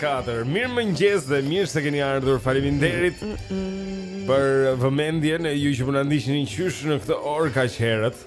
katër. Mirëmëngjes dhe mirë se keni ardhur faleminderit mm, mm, mm. Për vëmendjen ju që po na ndiqni qysh në këtë orë kaq herët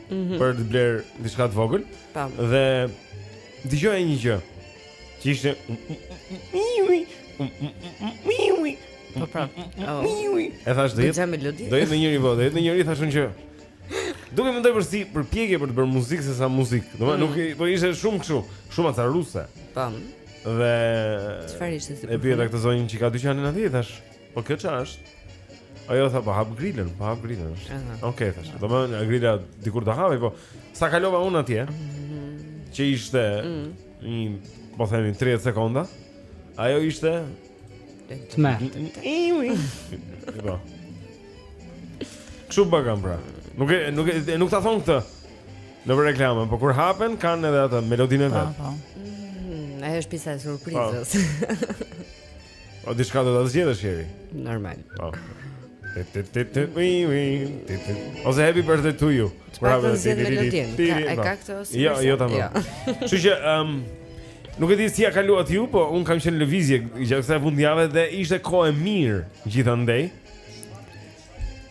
-hmm. për të bler diçka të vogël. Tam. Dhe dëgjoj një gjë që ishte Po pra. E thash do jetë melodi. Do jetë ndonjë robot, do jetë ndonjë, thashë unë, që Dukej më shumë si përpjekje për të bërë muzikë se sa muzikë Do më mm. nuk po ishte shumë kështu Shumë acaruse Tam Dhe Çfarë ishte si përfundim E pyeta këtë zonjë që ka dyqanin aty Thash Po kjo çfarë është? Ajo tha po hap grilën, po hap grilën. Okej, okay, thash. Domethënë grila dikur ta hapë, po sa kalova unë atje? Mhm. Që ishte mm. një, po themi 30 sekonda. Ajo ishte tmë. Po. Kështu bëka pra. Nuk e nuk e nuk ta thon këtë. Në reklamën, po kur hapen kanë edhe atë melodinë e vet. Po. po. Mm, ajo është pjesa e surprizës. Po. O po, diçka do ta zgjedhësh jeri. Normal. Po. Ose happy birthday to you. Pra do të zgjidhni melodinë. E ka këtë ose? Jo, jo tamam. Jo. Kështu që ëm um, Nuk e di si ia kaluat ju, po unë kam qenë në lëvizje gjatë kësaj fundjave dhe ishte kohë e mirë gjithandej.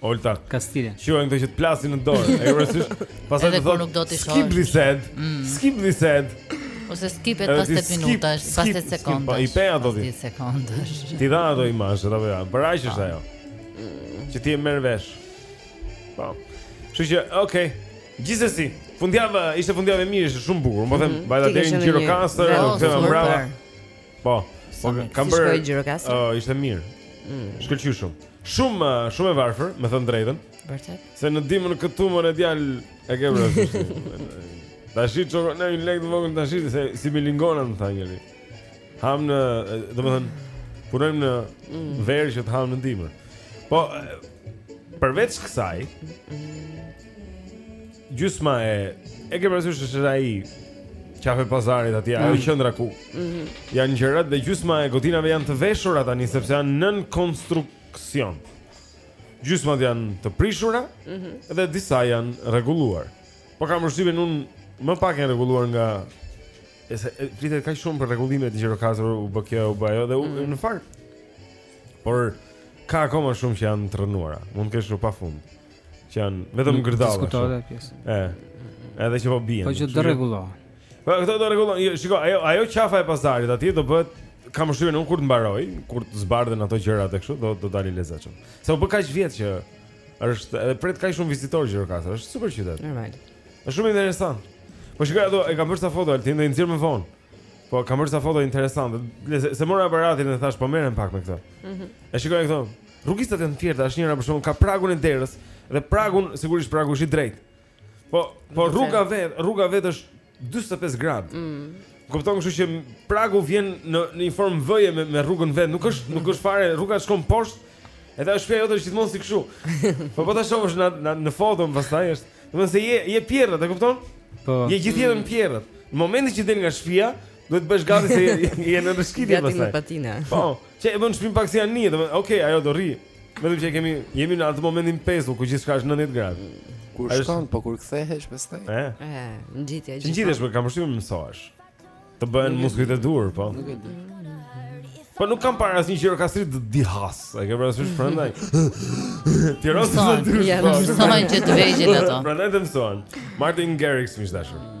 Olta. Kastilja. Sheh këto që të plasin në dorë. E rësish. Pastaj do të thotë. Nuk do të shoh. Skip this ad. Mm. Skip this ad. Ose skip ad pas 8 minutash, pas 8 sekondash. Po i pe ato ti. 10 sekondash. T'i dha ato imazhe apo jo? Për aq është ajo. Mm. Që ti e merr vesh. Po. Kështu që, okay. Gjithsesi, fundjava ishte fundjavë e mirë, ishte shumë bukur. Më po them, vajta mhm. deri në Gjirokastër, do të them bravo. Po. Po kam bërë gjirokastër. Oh, ishte mirë. Mm. Shkëlqyeshëm. Shumë eh, shumë e varfër, me thënë drejtën. Vërtet. Se në dimër këtu më në djall e ke vrasë. Tashi çon në një lekë të vogël tashi se si milingona më tha njëri. Ham në, eh, domethënë, punojmë në mm. verë që të ham në dimër. Po eh, përveç kësaj, mm. gjysma e e ke parasysh është ai Qafa e Pazarit atje, ajo mm. qendra ku mm -hmm. janë gjërat dhe gjysma e godinave janë të veshura tani sepse janë nën konstruksion. Gjysmat janë të prishura mm -hmm. dhe disa janë rregulluar. Po kam përshtypjen unë më pak janë rregulluar ngase flitet kaq shumë për rregullimet e Gjirokastër u bë kjo u bë ajo dhe u, mm. në fakt por ka akoma shumë që janë të rënuara. Mund të kesh pafund. Që janë vetëm gërmadha. Diskutohet ajo pjesë. E. Edhe që po bien. Po që do rregullohen. Po këto do rregullohen. Jo, shiko, ajo ajo qafa e pazarit atje do bëhet kam përshtypjen kur të mbaroj, kur të zbardhen ato gjërat e kështu do do dalin lezetshëm. Se u bë kaq vjet që është edhe pret kaq shumë vizitorë Gjirokastër, është super qytet. Normal. Është shumë interesant. Po shikoj ato, e kam bërë sa foto, Altin do i nxjerr më vonë. Po kam bërë sa foto interesante. Se mora aparatin dhe thash po merrem pak me këtë. Mhm. E shikoj këto. Rrugicat janë të thjeshta, është njëra për shembull ka pragun e derës dhe pragu sigurisht pragu është i drejtë. Po po rruga vet, rruga vet është 45 gradë. Mm. Kupton, kështu që pragu vjen në në një formë V-je me me rrugën vet, nuk është nuk është fare rruga shkon poshtë. Edhe ajo shpia jote është gjithmonë si kështu. Po po ta shohësh në në, në foton pastaj është, domethënë se je je pjerrët, e kupton? Po. Je gjithë jetën mm. pjerrët. Në momentin që del nga shpia, duhet të bësh gati se je, je në rrëshkitje pastaj. Gati me patina. Po. Që e bën shpinë pak si anije, domethënë, ok, ajo do rri. Vetëm që kemi jemi në atë momentin pesull ku gjithçka është 90 gradë. Kur shkon, po kur kthehesh pastaj? Ë. Ë, ngjitja gjithë. Ngjitesh, po kam përshtypjen mësohesh. Të bëhen muskujt e dur, po. Nuk e di. Po nuk kam parë asnjë gjirokastrit të dihasë. E ke parasysh mm. prandaj? Tiranë të zëndyrë. Ja, mësohen që të vegjël ato. Prandaj të mësohen. Martin Garrix më i dashur.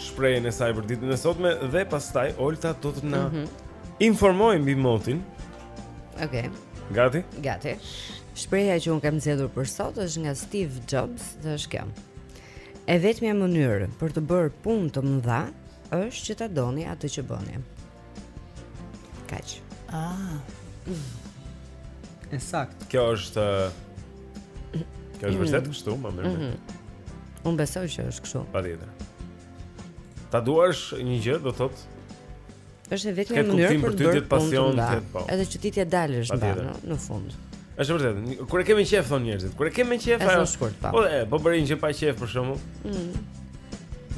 shprehjen e saj për ditën e sotme dhe pastaj Olta do të na mm -hmm. informojë mbi motin. Okej. Okay. Gati? Gati. Shprehja që un kam zgjedhur për sot është nga Steve Jobs dhe është kjo. E vetmja mënyrë për të bërë punë të mëdha është që ta doni atë që bëni. Kaq. Ah. E sakt. Kjo është Kjo është vërtet mm. kështu, më mirë. Mhm. Unë besoj që është kështu. Patjetër. Ta duash një gjë do thot Është vetëm një mënyrë për të bërë pasion të po. Edhe që ti të dalësh mba në, në fund. Është vërtet. Kur e ke me qejf thon njerëzit, kur e ke me qejf ajo. Është shkurt pa. Po, po bëre një gjë pa qejf për shembull. Mhm.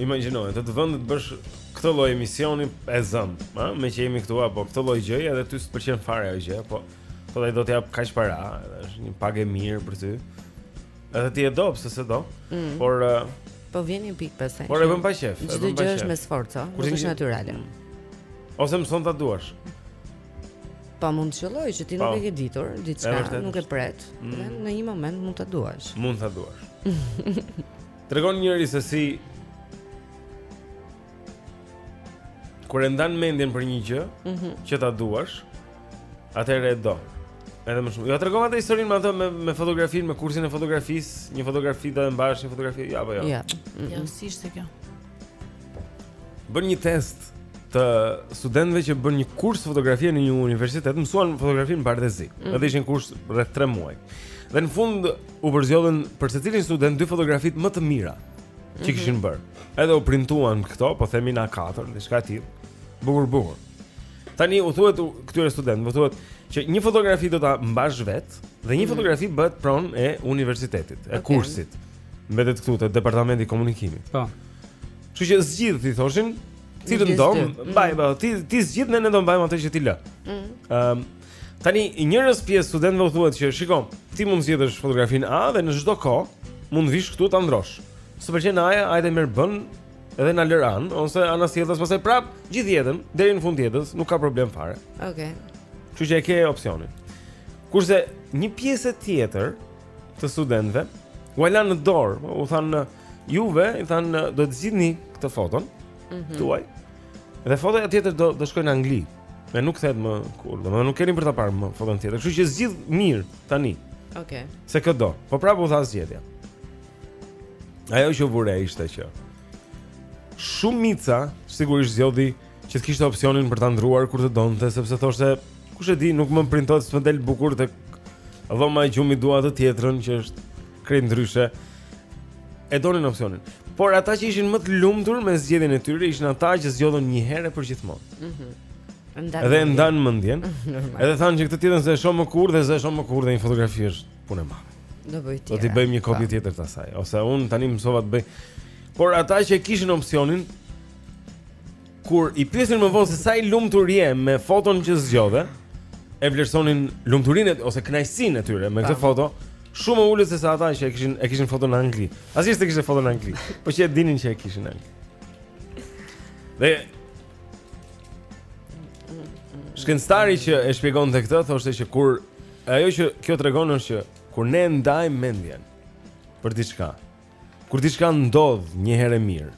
Imagjino, të të vënë të bësh Këtë lloj emisioni e zëm, ë, me që jemi këtu apo këtë lloj gjëje edhe ty s'pëlqen fare ajo gjë, po po ai do të të jap kaq para, edhe është një pagë e mirë për ty. Edhe ti e do, pse s'e do? Mm. Por po vjen një pikë pastaj. Por e bën pa qejf, e bën pa qejf. Çdo gjë është me sforco, ëh, nuk është natyrale. Mm. Ose mëson ta duash. Po mund të qëlloj që ti nuk po. e ke ditur, diçka nuk e pret, mm. dhe në një moment mund ta duash. Mund ta duash. Tregon njeri se si kur e ndan mendjen për një gjë mm -hmm. që ta duash, atëherë e do. Edhe më shumë. Jua tregova atë historinë me atë me, me fotografinë, me kursin e fotografisë, një fotografi ta mbash, një fotografi, ja apo jo. Ja. Mm -hmm. Ja, si ishte kjo? Bën një test të studentëve që bën një kurs fotografie në një universitet, mësuan fotografinë bardhezi. Mm -hmm. Edhe ishte një kurs rreth 3 muaj. Dhe në fund u përzgjodhën për secilin student dy fotografitë më të mira që mhm. kishin bërë. Edhe u printuan këto, po themi na katër, diçka e tillë. Bukur, bukur. Tani u thuhet këtyre studentëve, u thuhet që një fotografi do ta mbash vet dhe një mhm. fotografi bëhet pronë e universitetit, e kursit. Mbetet këtu te departamenti i komunikimit. Po. Kështu që zgjidh i thoshin, cilën do, mbaj, mhm. po ti ti zgjidh ne ne do mbajmë atë që ti lë. Ëm, mhm. Tani njërës pjesë studentëve u thuhet që shiko ti mund të zgjedhësh fotografinë A dhe në çdo kohë mund të vish këtu ta ndrosh. S'të pëlqen A-ja, hajde merr B-në edhe na lër A-në ose anasjelltas pastaj prap gjithë jetën deri në fund të jetës, nuk ka problem fare. Okej. Okay. Kështu që e ke opsionin. Kurse një pjesë tjetër të studentëve ua lanë në dorë, po, u thanë juve, i thanë do të zgjidhni këtë foton. Mm -hmm. Tuaj. Dhe fotoja tjetër do do shkojë në Angli. Dhe nuk kthehet më kurrë. Domethënë nuk keni për ta parë më foton tjetër. Kështu që zgjidh mirë tani. Okej. Okay. Se kë do. Po prapë u dha zgjedhja. Ajo që vu re ishte që shumica sigurisht zgjodhi që të kishte opsionin për ta ndruar kur të donte sepse thoshte kush e di nuk më printohet s'më del bukur tek dhoma e gjumit dua atë tjetrën që është krejt ndryshe. e donin opsionin. Por ata që ishin më të lumtur me zgjedhjen e tyre ishin ata që zgjodhën një herë për gjithmonë. Mhm. Mm Ndanë edhe e ndanë mendjen. edhe thanë që këtë tjetrën s'e shoh më kurrë dhe s'e shoh më kurrë dhe një fotografi është punë e madhe. Do bëj tjetër. Do t'i bëjmë një kopje po. tjetër të asaj ose unë tani mësova të bëj. Por ata që e kishin opsionin Kur i pyesnin më vonë se sa i lumtur je me foton që zgjodhe, e vlerësonin lumturinë ose kënaqësinë e tyre me këtë foto, shumë më ulët se sa ata që e kishin e kishin foton në Angli. Asnjë s'e kishte foton në Angli, po që e dinin që e kishin në Angli. Dhe Shkencëtari që e shpjegonte këtë, thoshte që kur ajo që kjo tregon është që kur ne e ndajmë mendjen për diçka, kur diçka ndodh një herë e mirë,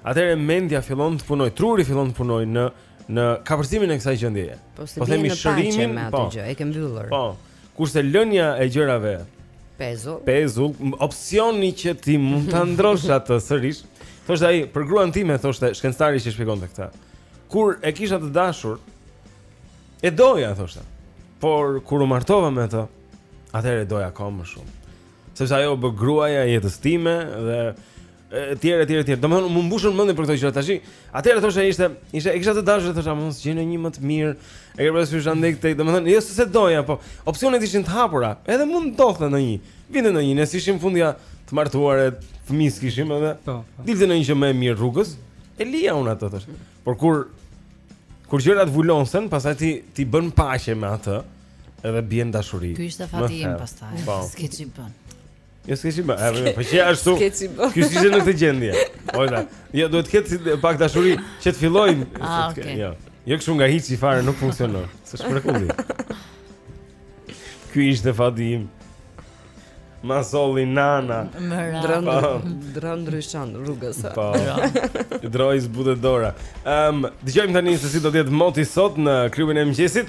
Atëherë mendja fillon të punojë, truri fillon të punojë në në kapërcimin e kësaj gjendjeje. Po, po themi shërimin me atë po, gjë, e ke mbyllur. Po. Kurse lënia e gjërave pezull, pezull, opsioni që ti mund ta ndrosh atë sërish. Thoshte ai, për gruan time thoshte shkencëtari që shpjegonte këtë. Kur e kisha të dashur, e doja thoshte. Por kur u martova me të, atëherë e doja akoma më shumë. Sepse ajo u bë gruaja e jetës time dhe etj etj etj. Domethënë më mbushën mendjen për këto gjëra tash. Atëherë thosha ishte, ishte e kisha të dashur thosha mos gjen një më të mirë. E ke parasysh ana këtë, domethënë jo se doja, po opsionet ishin të hapura. Edhe mund të ndodhte ndonjë. Vinte ndonjë, ne ishim fundja të martuar e fëmijë s'kishim edhe. Po, po. Dilte ndonjë që më e mirë rrugës. E lija unë atë tash. Por kur kur gjërat vulosen, pastaj ti ti bën paqe me atë. Edhe bie në dashuri. Ky ishte fati im pastaj. Po. S'ke ç'i bën. Jo s'ke ç'i bën, apo jo, po që ashtu. S'ke ç'i bën. Ky ishte në këtë gjendje. Olta. Jo, duhet të ketë pak dashuri që të fillojë. Ah, okay. Jo. Jo kështu nga hiçi fare nuk funksionon. Së shprekulli. Ky ishte fati im. Ma solli nana. Por ndryshon, por ndryshon rrugës. Po. Droi zbutë dora. Ehm, um, dëgjojmë tani se si do të jetë moti sot në klubin e mëngjesit.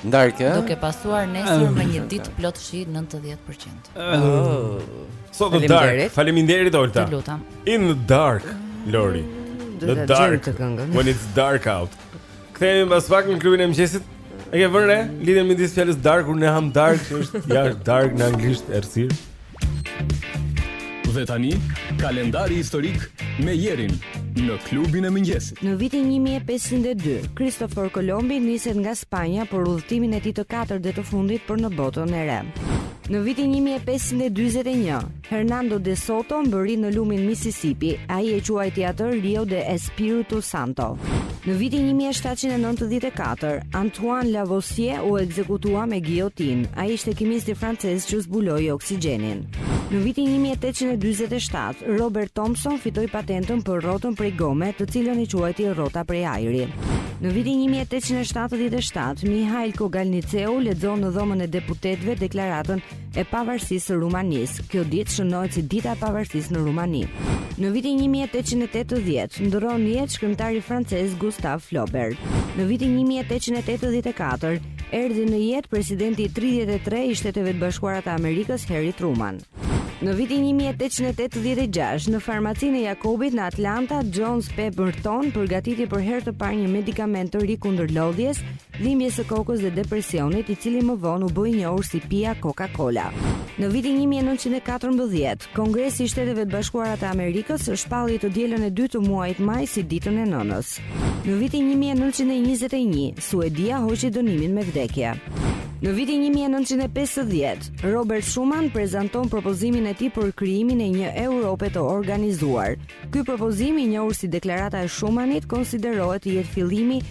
Në darkë. Duke pasuar nesër me një ditë plot shi 90%. Oh. So the dark. Faleminderit Olta. Të lutem. In the dark, Lori. The dark. When it's dark out. Kthehemi pas pak në klubin e mëngjesit. E ke vënë re? Lidhjen midis fjalës dark kur ne hamë darkë, që është jashtë dark në anglisht errësirë. Dhe tani, kalendari historik me Jerin në klubin e mëngjesit. Në vitin 1502, Kristofor Kolombi niset nga Spanja për udhëtimin e tij të katërt dhe të fundit për në botën e re. Në vitin 1541, Hernando de Soto mbërri në lumin Mississippi, ai e quajti atë Rio de Espiritu Santo. Në vitin një mijë e shtatëqind e nëntëdhjetë e katër, Antoine Lavoisier u ekzekutua me giotinë. Ai ishte kimisti francez që zbuloi oksigjenin. Në vitin 1847, Robert Thomson fitoi patentën për rrotën prej gome, të cilën i quajti rrota prej ajri. Në vitin 1877, Mihail Kogalniceanu lexon në Dhomën e Deputetëve deklaratën e pavarësisë së Rumanisë. Kjo ditë shënohet si Dita e Pavarësisë në Rumani. Në vitin 1880 ndërron jetë shkrimtari francez Gustave Flaubert. Në vitin 1884 erdhi në jetë presidenti i 33 i Shteteve të Bashkuara të Amerikës Harry Truman. Në vitin 1886, në farmacinë e Jakobit në Atlanta, John S. Pemberton përgatiti për herë të parë një medikament të ri kundër lodhjes, dhimbjes së kokës dhe depresionit, i cili më vonë u bë i njohur si pija Coca-Cola. Në vitin 1914, Kongresi i Shteteve të Bashkuara të Amerikës shpalli të dielën e dytë të muajit maj si ditën e nënës. Në vitin 1921, Suedia hoqi dënimin me vdekje. Në vitin 1950, Robert Schuman prezanton propozimin e tij për krijimin e një Europe të organizuar. Ky propozim i njohur si Deklarata e Schumanit konsiderohet të jetë fillimi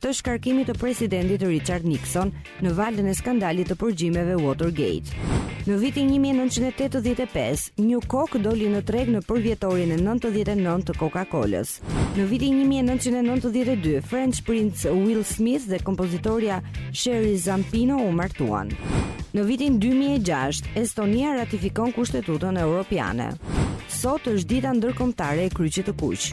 të shkarkimit të presidentit Richard Nixon në valën e skandalit të përgjimeve Watergate. Në vitin 1985, New Coke doli në treg në përvjetorin e 99 të Coca-Colës. Në vitin 1992, Fresh Prince Will Smith dhe kompozitorja Sheree Zampino u martuan. Në vitin 2006, Estonia ratifikon Kushtetutën Europiane. Sot është dita ndërkombëtare e kryqit të kuq.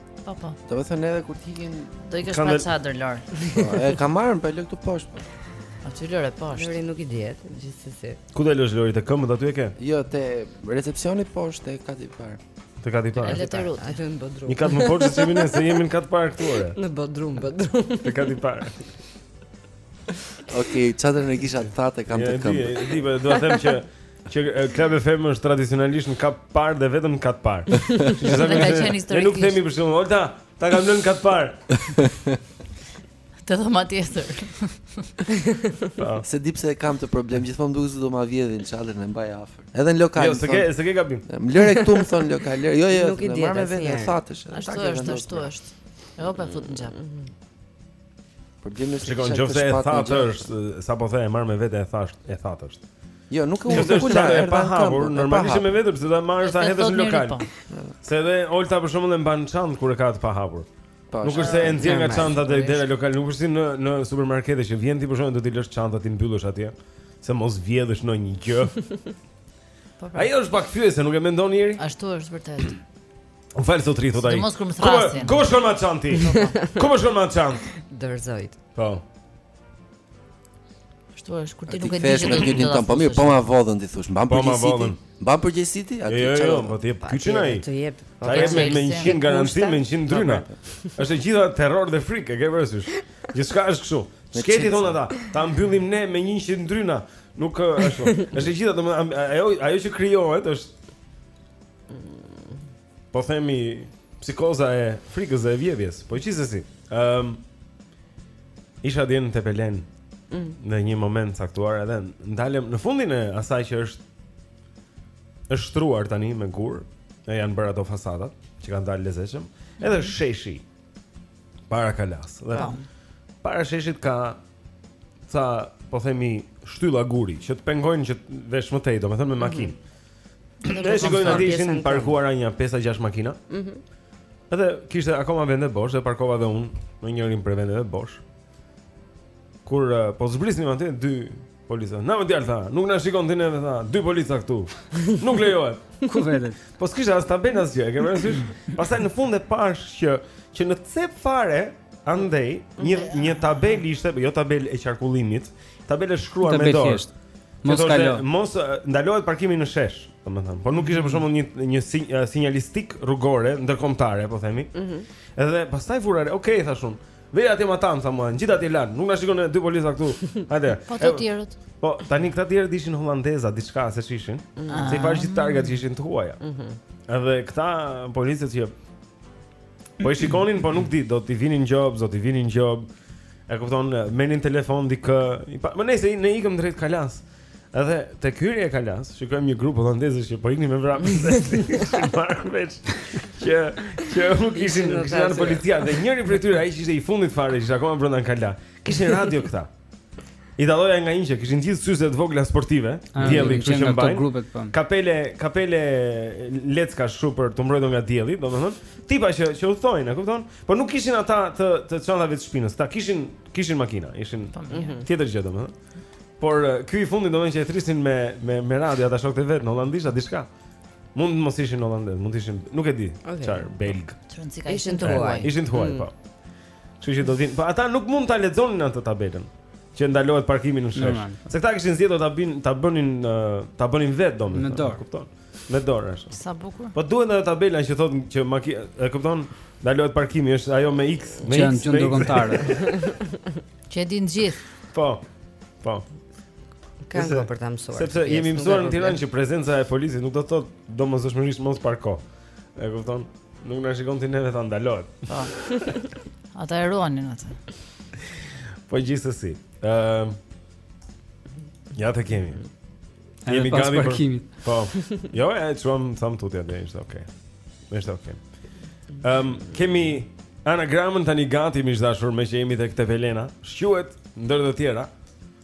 Po po. Do të thotë edhe kur të ikin do i kesh pa çadër Lori. Po, e ka marr unë po e lë këtu poshtë. Aty Lori poshtë. Lori nuk i dihet gjithsesi. Ku do e lësh Lori te këmbët aty e ke? Jo, te recepsioni poshtë te kati i parë. Te kati i parë. Lëre të lutem, aty në bodrum. Një kat më poshtë se jemi ne, se jemi në kat parë këtu ore. Në bodrum, bodrum. Te kati i parë. Okej, okay, çadrën e kisha të thatë e kam te këmbët. Di, di, do të them që Që Club FM është tradicionalisht në kat parë dhe vetëm në kat parë. Ne nuk themi për shembull, Olta, ta kam lënë kat parë. Te dhoma tjetër. Po. S'e di pse e kam këtë problem, gjithmonë më duket se do ma vjedhin çadrën e mbaj afër. Edhe në lokal. Jo, s'ke, s'ke gabim. Më lëre këtu më thonë në lokal, lëre. Jo, jo, nuk e di. E marr me vete se e thatë është. Ashtu është, ashtu është. Jo, po e fut në xhep. Mhm. Problemi është Shikon, qoftë se e thatë është, sa po the e marr me vete e thatë është, e thatë është Jo, nuk e u të kula e pa hapur, normalisht me vete, pse do ta marrësh ta hedhësh në lokal po. Se dhe Olta për shembull e mban në çantë kur e ka të pa hapur po, Nuk është se e nxjerr nga çanta dhe dhe dhe lokal, nuk është si në, në supermarkete që vjen ti për shembull do t'i lësh çantat dhe t'i mbyllësh atje Se mos vjedhësh ndonjë gjë po, pra. Ajo është pak fyese, nuk e mendon njeri? Ashtu është vërtet Më fal zotëri, thotë ai. Se mos kur më thrasin. Ku më shkon me çantë ti? Po, po. Ku më shkon me çantë? Dorëzoji. Po. Shtu është, kur ti nuk e di që do të gjithë të Po mirë, po ma vodhën ti thush, mban po ma vodhën. Mban përgjegjësi ti? Jo, jo, jo, po t'i jep kyçin ai. Të jep. Po, Ta jep me njëqind garanci, me njëqind dryna. është e gjitha terror dhe frikë, e ke parasysh. Gjithçka është kështu. S'ke ti thonë ata, ta mbyllim ne me njëqind dryna. Nuk është, është e gjitha, ajo që krijohet është Po themi psikoza e frikës dhe e vjedhjes. Po gjithsesi, ëm um, isha dje në Tepelen mm. në një moment caktuar edhe ndalem në fundin e asaj që është është shtruar tani me gur, e janë bërë ato fasadat që kanë dalë lezetshëm, edhe mm. sheshi para kalasë. Dhe Tam. Po. para sheshit ka ca po themi shtylla guri që të pengojnë që të vesh më tej, domethënë me mhm. makinë. Mm -hmm. Ne shikojmë aty ishin parkuara një 5-6 makina. Mhm. Mm Edhe kishte akoma vende bosh dhe parkova dhe unë në njërin prej vendeve bosh. Kur uh, po zbrisnim aty dy policë. O more djalë tha, nuk na shikon ti neve tha, dy policë këtu. Nuk lejohet. Ku vetë? Po s'kisha as tabelë asgjë, e ke parasysh? Pastaj në fund e pashë që që në cep fare andej një një tabelë ishte, jo tabelë e qarkullimit, Tabelë e shkruar me dorë. Mos kalo. Mos ndalohet parkimi në shesh, domethënë. Po nuk kishte për shembull një një sinjalistikë rrugore ndërkombëtare, po themi. Ëh. Mhm. Edhe pastaj vura, ok, thashë unë. Vëre atje matanë, tha mua, në gjithë atje lanë, nuk na shikon ne dy policë këtu, hajde. Po të tjerët. Po, tani këta tjerët ishin holandezë, diçka se ç'ishin, mm. se i pashë gjithë targat që ishin të huaja. Mm -hmm. Edhe këta policët që Po i shikonin, po nuk di, do t'i vinin gjobë, s'do t'i vinin gjobë. E kupton, merrnin telefon dikë. Më nejse ne ikëm drejt Kalasë. Edhe te hyrja e Kalasë, shikojmë një grup holandezësh që po iknin me vrap. Morën vesh. Që që u kishin në policia dhe njëri prej tyre ai që ishte i fundit fare, ishte akoma brenda në Kala. Kishin radio këta. I dalloja ngaqë, kishin gjithë syze të vogla sportive, ah, dielli kështu që mbajnë. Po. Kapele, kapele lecka kështu për të mbrojtur nga dielli, domethënë, tipa që që u thonë, e kupton? Po nuk kishin ata të të çantave të shpinës, ta kishin kishin makina, ishin po, mhm. tjetër gjë domethënë. Por eh, ky i fundit domethënë që e thërrisnin me me me radio ata shokët e vet, në holandisht a diçka. Mund mos ishin holandezë, mund të ishin, nuk e di, çfarë, belgë. Ishin të huaj. Ishin të huaj, mm. po. Kështu që do vinë, po ata nuk mund ta lexonin atë tabelën që ndalohet parkimi në shesh. Se këta kishin zgjedhur ta bin, ta bënin, ta bënin vetë domethënë. Me dorë, kupton? Me dorë ashtu. Sa bukur. Po duhet ajo tabela që thotë që makina, e kupton? Ndalohet parkimi, është ajo me X, me X. Janë gjë ndërkombëtare. Që e dinë gjithë. Po. Po. Kanë për ta mësuar. Sepse jemi mësuar në Tiranë që prezenca e policisë nuk do të thotë domosdoshmërisht mos parko. E kupton? Nuk na shikon ti neve tha ndalohet. Po. Ata e ruanin atë. Po gjithsesi. Ëm ehm, uh, Ja të kemi. A jemi gati për parkimin? Po. Jo, e çuam thamë tutje dhe ishte okay. Ishte okay. Ëm ehm, um, kemi anagramën tani gati miq të dashur meqë jemi tek Tepelena. Shquhet ndër të tjera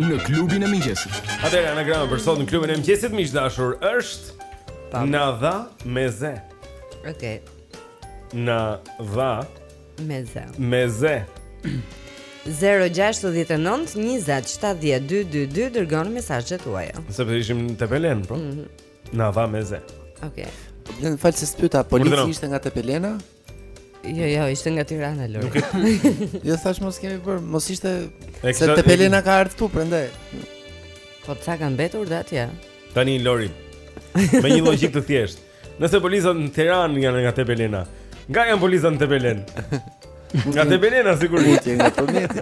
në klubin e mëngjesit. Atëherë anagrama për sot në klubin e mëngjesit miq të dashur është Në dha meze. Okej. Okay. Në dha meze. Meze. 0-6-19-27-12-22 Dërgoni mesazhet tuaja Se po ishim në Tepelenë, po? Mm -hmm. Në dha meze Ok Më fal se s'të pyeta, polici ishte nga Tepelena? Jo, jo, ishte nga Tirana Lori. Nuk e. Jo thash mos kemi bër, mos ishte se Tepelena ka ardhur këtu prandaj. Po ta kanë mbetur dat ja. Tani Lori. Me një logjik të thjeshtë. Nëse policat në Tiranë janë nga Tepelena, nga janë policat në Tepelen? Nga Tepelena sigurisht që nga Përmeti.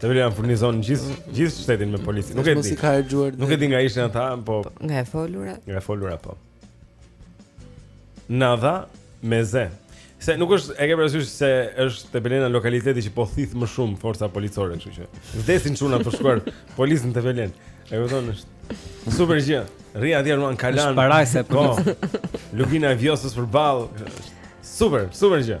Tepelena furnizon gjithë gjithë shtetin me policë. Nuk e di. Nuk e di nga ishin ata, po nga e folura. Nga e folura po. Na dha meze. Se nuk është, e ke parasysh se është Tepelena lokaliteti që po thith më shumë forca policore, kështu që. Vdesin çuna për shkuar polic në Tepelen. E kupton është. Super gjë. Rri atje ruan kalan. Parajsë po. Lugina e Vjosës përball. Super, super gjë.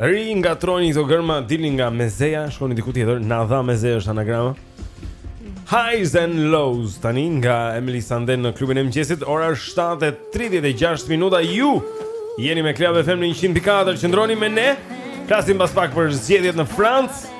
Ringatrroni këto gërma dilni nga mezeja, shkoni diku tjetër, na dha meze është anagrama. Highs and lows tani nga Emeli Sandé në klubin e mëngjesit, ora është 7:36 minuta. Ju jeni me Club FM në 100.4, qëndroni me ne. Flasim pas pak për zgjedhjet në Francë.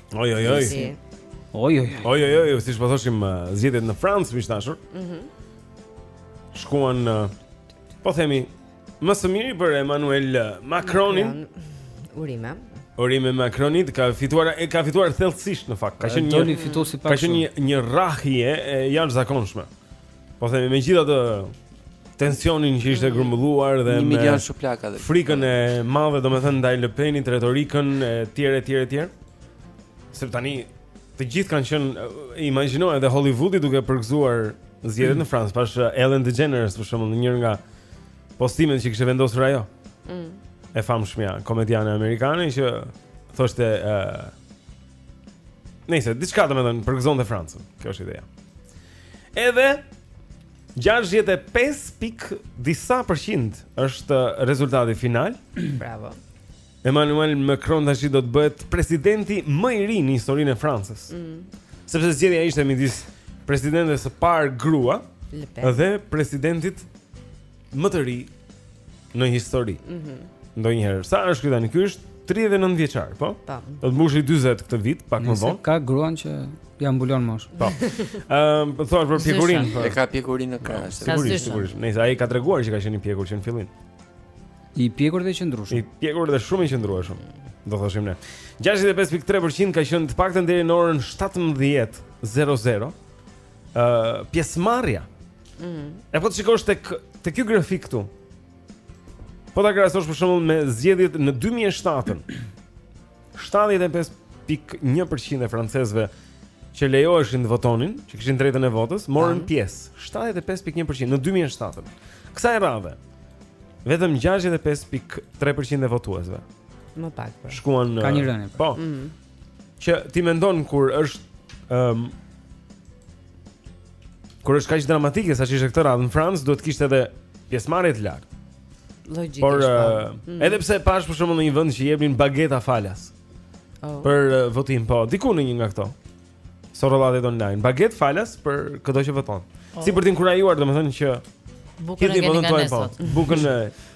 Oj oj oj. Oj oj. Oj oj oj, siç po thoshim, uh, zgjedhjet në Francë miq të dashur. Mhm. Mm Shkuan uh, po themi më së miri për Emmanuel uh, Macronin. Urime. Urime Macronit ka fituar e ka fituar thellësisht në fakt. Ka qenë një fituesi pak. Ka qenë një një rrahje e jashtëzakonshme. Po themi me gjithë atë tensionin që ishte grumbulluar dhe me milion shuplaka dhe frikën e madhe domethënë ndaj Le Penit retorikën e tjerë e tjerë e tjerë. Se tani të gjithë kanë qenë imagjinoj edhe Hollywoodi duke përgëzuar zgjedhjet mm. në Francë, pas uh, Ellen DeGeneres për shembull, një nga postimet që kishte vendosur ajo. Mm. E famshmja komediane amerikane që thoshte ë uh, Nëse diçka domethënë përgëzonte Francën, kjo është ideja. Edhe 65 pik disa përqind është rezultati final. Bravo. Emmanuel Macron tash do të bëhet presidenti më i ri në historinë e Francës. Mm. Sepse zgjedhja ishte midis presidentes së parë grua dhe presidentit më të ri në histori. Mhm. Mm Ndonjëherë, sa është ky tani? Ky është 39 vjeçar, po? Po. Do të mbushi 40 këtë vit, pak më vonë. Ka gruan që ja mbulon moshën. Po. Ëm, po thua për pjekurin. E ka pjekurin në krah. Sigurisht, sigurisht. Nëse ai ka treguar që ka qenë i pjekur që në fillim. I pjekur dhe i qëndrueshëm. I pjekur dhe shumë i qëndrueshëm. Do thoshim ne. 65.3% ka qenë të paktën deri në orën 17:00. Ë, uh, pjesëmarrja Mhm. E po ta shikosh tek tek ky grafik këtu. Po ta krahasosh për shembull me zgjedhjet në 2007-ën. 75.1% e francezëve që lejoheshin të votonin, që kishin drejtën e votës, morën pjesë. 75.1% në 2007-ën. Kësaj radhe, vetëm 65.3% e votuesve. Më pak. Po. Shkuan në Ka një rënie. Po. po. Mm -hmm. Që ti mendon kur është ëm um, Kur është kaq dramatike sa që ishte këtë radhë në Francë, duhet të kishte edhe pjesëmarrje të lartë. Logjikisht. Por po. uh, mm. edhe pse pashë për shembull në një vend që jepnin bageta falas. Oh. Për uh, votim, po, diku në një nga këto. Sorollatjet online, baget falas për këdo që voton. Oh. Si për të inkurajuar, domethënë që Bukën e keni nga ne sot. Po. Bukën e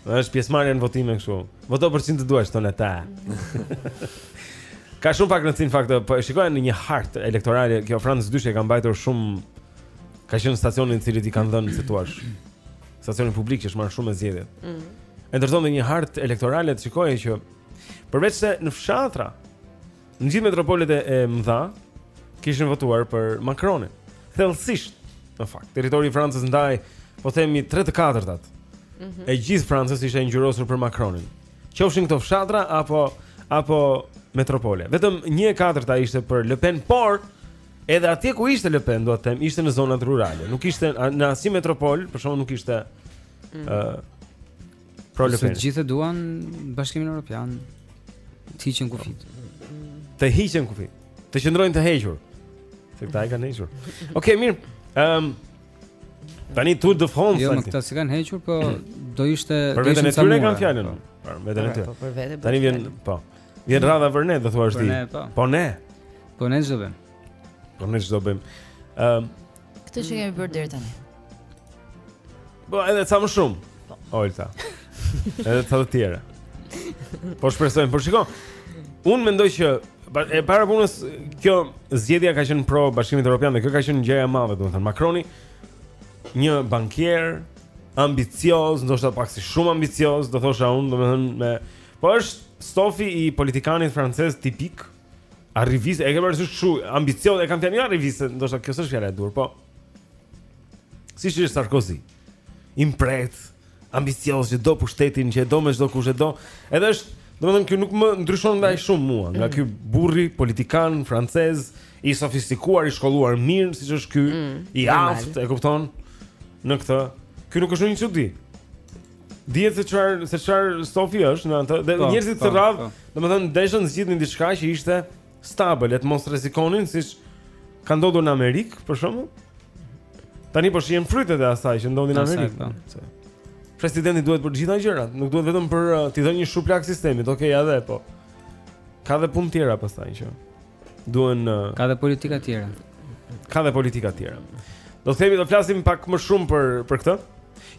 Është pjesëmarrje në votime kështu. Voto për cilin të duash thonë ata. Ka shumë pak rëndësi në fakt, po e shikoja në një hartë elektorale, kjo France 2 e ka mbajtur shumë ka qenë stacioni të cilit i kanë dhënë se thua. Stacioni publik që është marrë shumë me zgjedhjet. Ëh. Mm. Ndërton në një hartë elektorale të shikoje që përveçse në fshatra Në gjithë metropolet e mëdha kishin votuar për Macronin. Thelbësisht, në fakt, territori i Francës pra po themi 3 të katërtat. Mm -hmm. E gjithë Francës ishte ngjyrosur për Macronin. Qofshin këto fshatra apo apo metropole. Vetëm 1/4 ishte për Le Pen, por edhe atje ku ishte Le Pen, dua të them, ishte në zonat rurale. Nuk ishte në asnjë metropol, për shembull nuk ishte ë mm. uh, Pro Le Pen. Të gjithë duan Bashkimin Evropian. Të hiqen kufijtë. Të hiqen kufijtë. Të qëndrojnë të hequr. Se këta i kanë hequr. Okej, okay, mirë. Ehm um, Tani Tour de France. Jo, më këta s'i kanë hequr, po do ishte Për veten e tyre kam fjalën. Po. Për veten e po, tyre. Po, Tani vjen, po. Vjen rradha për ne, do thua ti. Po ne. Po ne ç'do bëjmë. Po ne ç'do bëjmë. Ehm Këtë që kemi bërë deri tani. Po edhe sa më shumë. Po. Olta. Edhe sa të tjera. Po shpresojmë, por shiko. Unë mendoj që e para e punës kjo zgjedhja ka qenë pro Bashkimit Evropian dhe kjo ka qenë gjëja e madhe, domethënë Makroni një bankier ambicioz, ndoshta pak si shumë ambicioz, do thosha unë, domethënë me po është stofi i politikanit francez tipik, Arrivist, e ke parasysh kështu, ambicioz, e kam fjalën arrivist, ndoshta kjo s'është fjala e duhur, po. Siç është Sarkozy? I mprehtë, ambicioz që do pushtetin, që e do me çdo kusht e do. Edhe është, domethënë ky nuk më ndryshon dhe aq shumë mua, nga ky burri politikan francez i sofistikuar, i shkolluar mirë, siç është ky, mm, i aftë, e kupton? Në këtë, ky nuk është një çudi. Dihet se çfarë se çfarë stofi është. Janë njerëzit të rrallë, po. Domethënë deshën zgjidhnin diçka që ishte stabël, të mos rrezikonin siç ka ndodhur në Amerikë, për shembull. Tani po shihen frytet e asaj që ndodhi në Amerikë. Presidenti duhet për gjitha gjërat, nuk duhet vetëm për uh, t'i dhënë një shuplakë sistemit. Okej, okay, edhe po. Ka dhe punë tjera pastaj që. Duhen uh, Ka dhe politika tjera Ka dhe politika tjera Do themi do flasim pak më shumë për, për këtë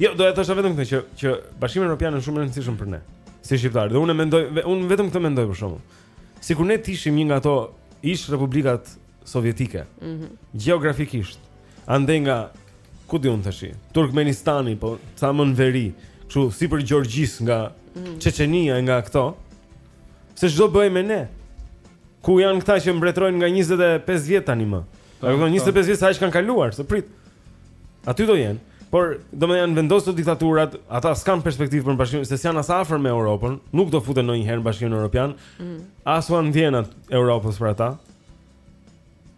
Jo, do e thosha vetëm këtë që, që Bashkimi Europian është shumë i rëndësishëm për ne Si shqiptarë Dhe unë, mendoj, unë vetëm këtë mendoj për shembull Sikur ne t'ishim një nga ato ish republikat sovjetike mm -hmm. Geografikisht Andej nga Ku di unë të shi Turkmenistani Po ca më në veri Kështu sipër Gjeorgjisë nga mm -hmm. Çeçenia e nga këto Se ç'do bëhej me ne. Ku janë këta që mbretërojnë nga 25 vjet tani më? Po, do të thonë 25 vjet s'kanë kaluar, se prit. Aty do jenë. Por domethënë janë vendosur diktaturat, ata s'kan perspektivë për bashkim, se s'janë as afër me Europën, nuk do futen ndonjëherë në Bashkimin Europian. Mm. As ua ndjen Europës për ata.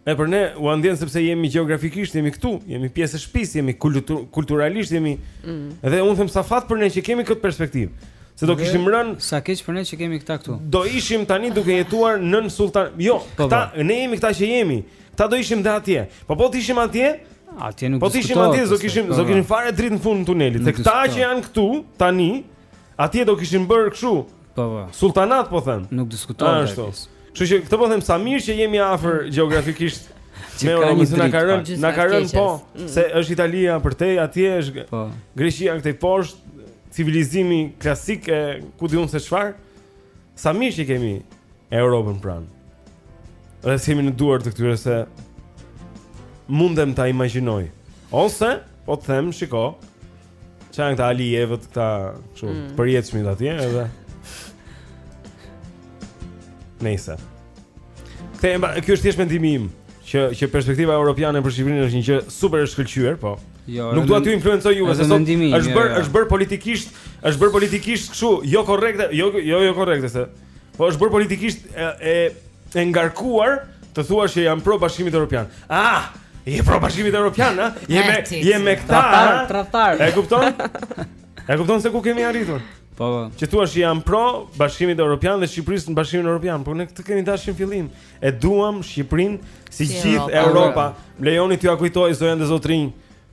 E për ne ua ndjen sepse jemi gjeografikisht jemi këtu, jemi pjesë e shtëpisë, jemi kultur, kulturalisht jemi. Mm. Dhe unë them sa fat për ne që kemi këtë perspektivë. Se do kishim rënë sa keq për ne që kemi këta këtu. Do ishim tani duke jetuar nën sulltan. Jo, po, po. këta po. ne jemi këta që jemi. Këta do ishim dhe atje. Po po të ishim atje? Atje nuk po diskutohet. Po të ishim atje, s'do kishim, po, s'do kishim fare dritë në fund të tunelit. Dhe këta që janë këtu tani, atje do e kishin bërë kështu. Po po. Sulltanat po them. Nuk diskutohet ashtu. Kështu që këtë po them sa mirë që jemi afër mm. gjeografikisht. Me Europën na ka rënë, na ka rënë po, mm. se është Italia përtej, atje është po. Greqia këtej poshtë, civilizimi klasik e ku di unë se çfarë. Sa mirë që kemi Europën pranë. Dhe s'jemi në duar të këtyre se s'mundem ta imagjinoj. Ose po të them, shiko, Ça janë këta Alievët, këta që mm. të përjetshmit atje edhe Nejse Kthehem, ky është thjesht mendimi im që, që perspektiva europiane për Shqipërinë është një gjë super e shkëlqyer, po jo, Nuk dua t'ju influencoj juve, se sot është bërë jo, jo. politikisht është bërë politikisht kështu, jo korrekte, jo, jo, jo korrekte se Po është bërë politikisht e, e, e ngarkuar të thuash që jam pro bashkimit europian. Ah, je pro bashkimit europian, a? Je me, je me këta. Tradhtar, a? tradhtar. E kupton? E kupton se ku kemi arritur? Po, po. Që thuash që jam pro Bashkimit Evropian dhe Shqipërisë në Bashkimin Evropian, por ne këtë kemi dashur në fillim. E duam Shqipërinë si Si gjithë Europa. Europa. Më lejoni t'jua kujtoj zonja dhe zotërinj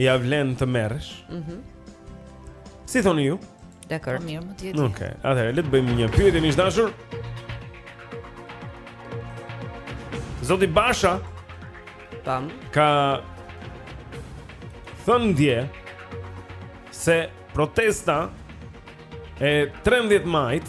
Ja vlen të merresh. Mhm. Mm si thoni ju? Dakor. Po mirë, më tjetër. Okej. Okay. Atëherë le të bëjmë një pyetje miq të dashur. Zoti Basha. Tam. Ka thënë dje se protesta e 13 majit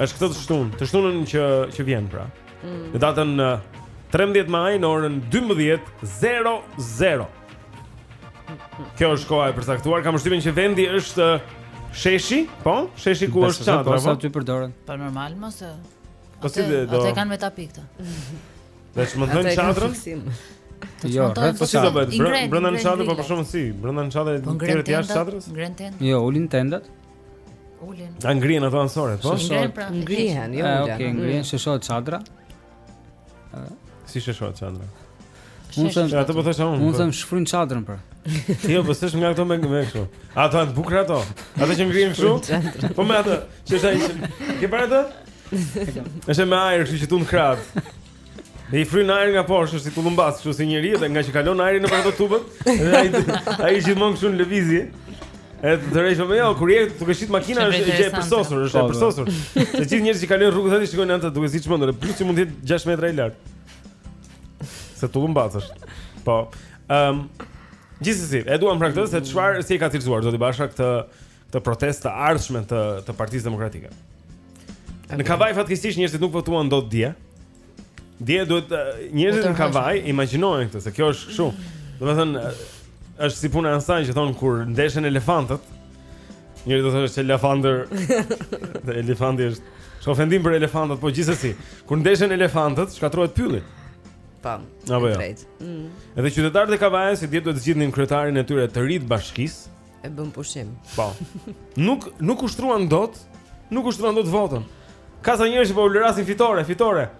Është këtë të shtunë, të shtunën që që vjen pra. Mm. Në datën 13 maj në orën 12:00. Kjo është koha e përcaktuar. Kam përshtypjen që vendi është sheshi, po? Sheshi ku është çadra, po? Po sa ta përdorën. Po normal mos e. Po si do? Ata kanë me tapi këta. Ne ç'ne dhe çadrën. Jo, rreth po si do bëhet? Brenda në çadër, po për shembull si? Brenda në çadër, ti po, rreth jashtë çadrës? Ngren tendat. Jo, ulin tendat. Ulin. Të ngrihen ato anësoret, po? Ngrihen, pra, ngrihen, jo ulin. Okej, ngrihen sheshohet çadra. Si sheshohet çadra? Unë them, atë po thashë unë. Unë po them shfryn çadrën pra. Jo, po s'është nga ato me me kështu. Ato janë të bukura ato. Ato që ngrihen kështu. Po me ato, që sa ishin. Ke parë ato? Është me ajër, kështu që tund krah. Dhe i fryn ajrin nga poshtë, është si tullumbac, kështu si njeri dhe nga që kalon ajri nëpër ato tubat, dhe ai ai gjithmonë kështu në lëvizje. Edhe të rrejshë me jo, kur je duke shitur makina është gjë e përsosur, është e po, po. përsosur. Të gjithë njerëzit që kalojnë rrugën ta shikojnë atë duket si i çmendur, plus që mund të jetë 6 metra i lartë. Se tullumbac është. Po. Ehm, um, gjithsesi, e duam pra këtë se çfarë si e ka cilësuar zoti Basha këtë këtë protestë të ardhshme të të Partisë Demokratike. Në Kavajë fatkeqësisht njerëzit nuk votuan dot dje. Dje duhet njerëzit në Kavajë imagjinojeni këtë se kjo është kështu. Domethënë është si puna e asaj që thonë kur ndeshen elefantët. Njëri do të thotë se elefanter dhe elefanti është është ofendim për elefantët, po gjithsesi, kur ndeshen elefantët, shkatërrohet pylli. Pam. Apo jo. Mm. Edhe qytetarët e Kavajës sikur dje duhet të zgjidhnin kryetarin e tyre të ri të bashkisë. E bënë pushim. Po. Nuk nuk ushtruan dot, nuk ushtruan dot votën. Ka ca njerëz që po ulërasin fitore, fitore.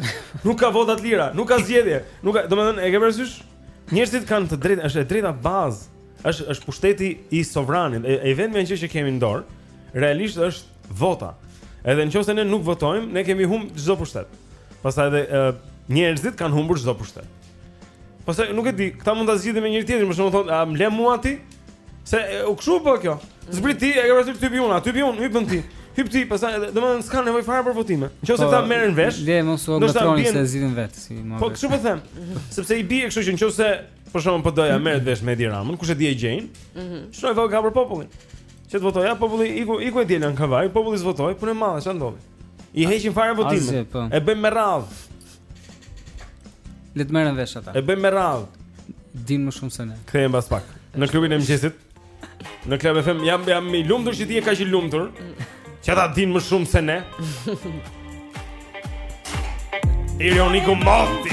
Nuk ka vota të lira, nuk ka zgjedhje, nuk ka, domethënë e ke parasysh? Njerëzit kanë të drejtë, është e drejta bazë. Është është pushteti i sovranit, e, e vetmja gjë që kemi në dorë realisht është vota. Edhe në qoftë se ne nuk votojmë, ne kemi humb çdo pushtet. Pastaj edhe njerëzit kanë humbur çdo pushtet. Pastaj nuk e di, këta mund ta zgjidhin me njëri tjetrin, por shumë thonë, a më lë mua ti? Se u kshu po kjo. Zbrit ti, e ke parasysh të hipi unë, të hipi unë, hipën ti. Hip ti, pastaj domethënë s'ka nevojë fare për votime. Nëse po, këta merren vesh, le mos u ngatërroni se zgjidhin vetë si mua. Po kshu po them? Sepse i bie kështu që nëse për shembull PD-ja merret vesh me Edi Ramën, kush e di e gjejnë? Mhm. Ç'nevojë ka për popullin. Që të votojë populli, iku iku e diela në Kavajë, populli s'votoi, punë e madhe ça ndodhi. I heqin fare votimin. Po. E bëjmë me radhë. Le të merren vesh ata. E bëjmë me radhë. Dinë më shumë se ne. Kthehem pas pak. Në klubin e mëngjesit. Në Club FM jam i lumtur që ti je kaq i lumtur. Që ata dinë më shumë se ne. Ironiku Monti.